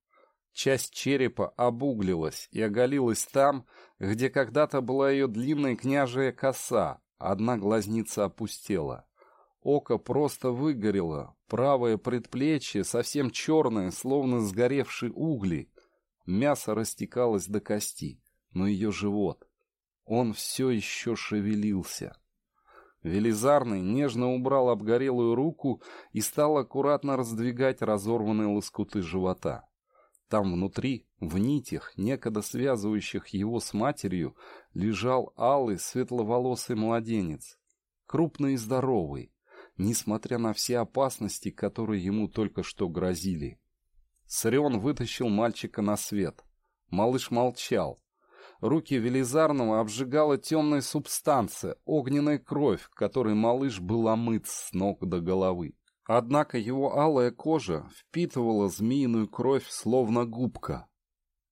Часть черепа обуглилась и оголилась там, где когда-то была ее длинная княжья коса, одна глазница опустела. Око просто выгорело, правое предплечье совсем черное, словно сгоревшие угли. Мясо растекалось до кости, но ее живот, он все еще шевелился. Велизарный нежно убрал обгорелую руку и стал аккуратно раздвигать разорванные лоскуты живота. Там внутри, в нитях, некогда связывающих его с матерью, лежал алый светловолосый младенец, крупный и здоровый, несмотря на все опасности, которые ему только что грозили. Сарион вытащил мальчика на свет. Малыш молчал. Руки Велизарного обжигала темная субстанция, огненная кровь, которой малыш был омыт с ног до головы. Однако его алая кожа впитывала змеиную кровь, словно губка.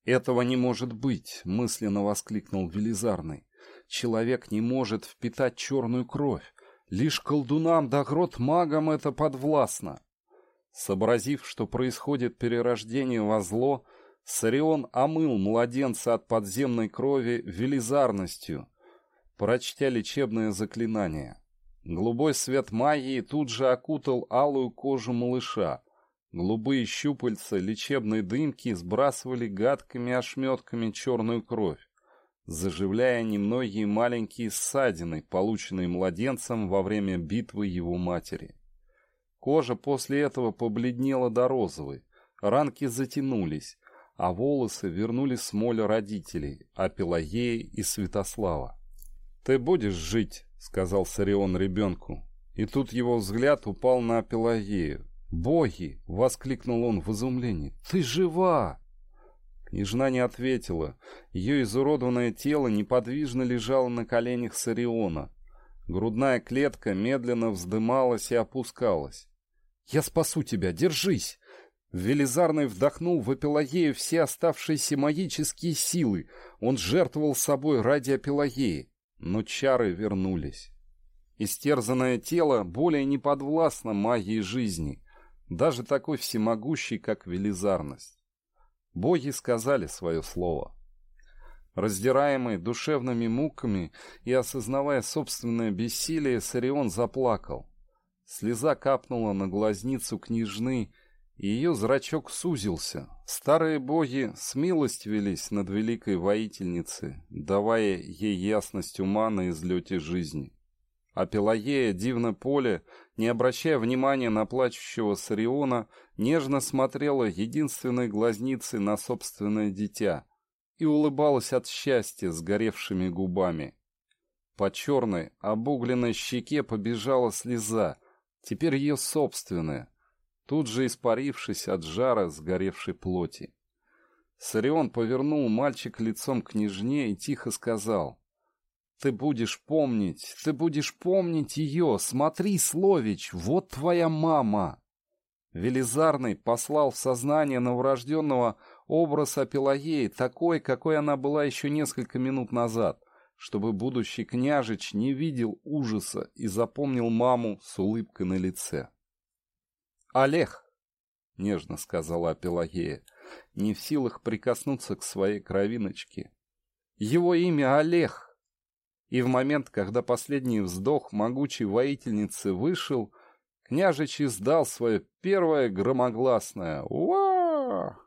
«Этого не может быть!» — мысленно воскликнул Велизарный. «Человек не может впитать черную кровь. Лишь колдунам да грот магам это подвластно. Сообразив, что происходит перерождение во зло, Сарион омыл младенца от подземной крови велизарностью, прочтя лечебное заклинание. Голубой свет магии тут же окутал алую кожу малыша. Голубые щупальца лечебной дымки сбрасывали гадкими ошметками черную кровь заживляя немногие маленькие ссадины, полученные младенцем во время битвы его матери. Кожа после этого побледнела до розовой, ранки затянулись, а волосы вернули смоль родителей, а Пелагеи и Святослава. «Ты будешь жить», — сказал Сарион ребенку. И тут его взгляд упал на Пелагею. «Боги!» — воскликнул он в изумлении. «Ты жива!» Княжна не ответила. Ее изуродованное тело неподвижно лежало на коленях Сариона. Грудная клетка медленно вздымалась и опускалась. «Я спасу тебя! Держись!» Велизарный вдохнул в Апелагею все оставшиеся магические силы. Он жертвовал собой ради Апелагеи. Но чары вернулись. Истерзанное тело более не подвластно магии жизни, даже такой всемогущей, как велизарность. Боги сказали свое слово. Раздираемый душевными муками и осознавая собственное бессилие, Сарион заплакал. Слеза капнула на глазницу княжны, ее зрачок сузился. Старые боги смилостивились над великой воительницей, давая ей ясность ума на излете жизни. А Пелагея, дивно поле, не обращая внимания на плачущего Сариона, нежно смотрела единственной глазницей на собственное дитя и улыбалась от счастья сгоревшими губами. По черной, обугленной щеке побежала слеза, теперь ее собственная, тут же испарившись от жара сгоревшей плоти. Сарион повернул мальчик лицом к княжне и тихо сказал. «Ты будешь помнить, ты будешь помнить ее, смотри, Слович, вот твоя мама!» Велизарный послал в сознание новорожденного образ Апеллагеи, такой, какой она была еще несколько минут назад, чтобы будущий княжич не видел ужаса и запомнил маму с улыбкой на лице. «Олег!» — нежно сказала Пелагея, не в силах прикоснуться к своей кровиночке. «Его имя Олег!» И в момент, когда последний вздох могучей воительницы вышел, княжич издал свое первое громогласное «Уа!»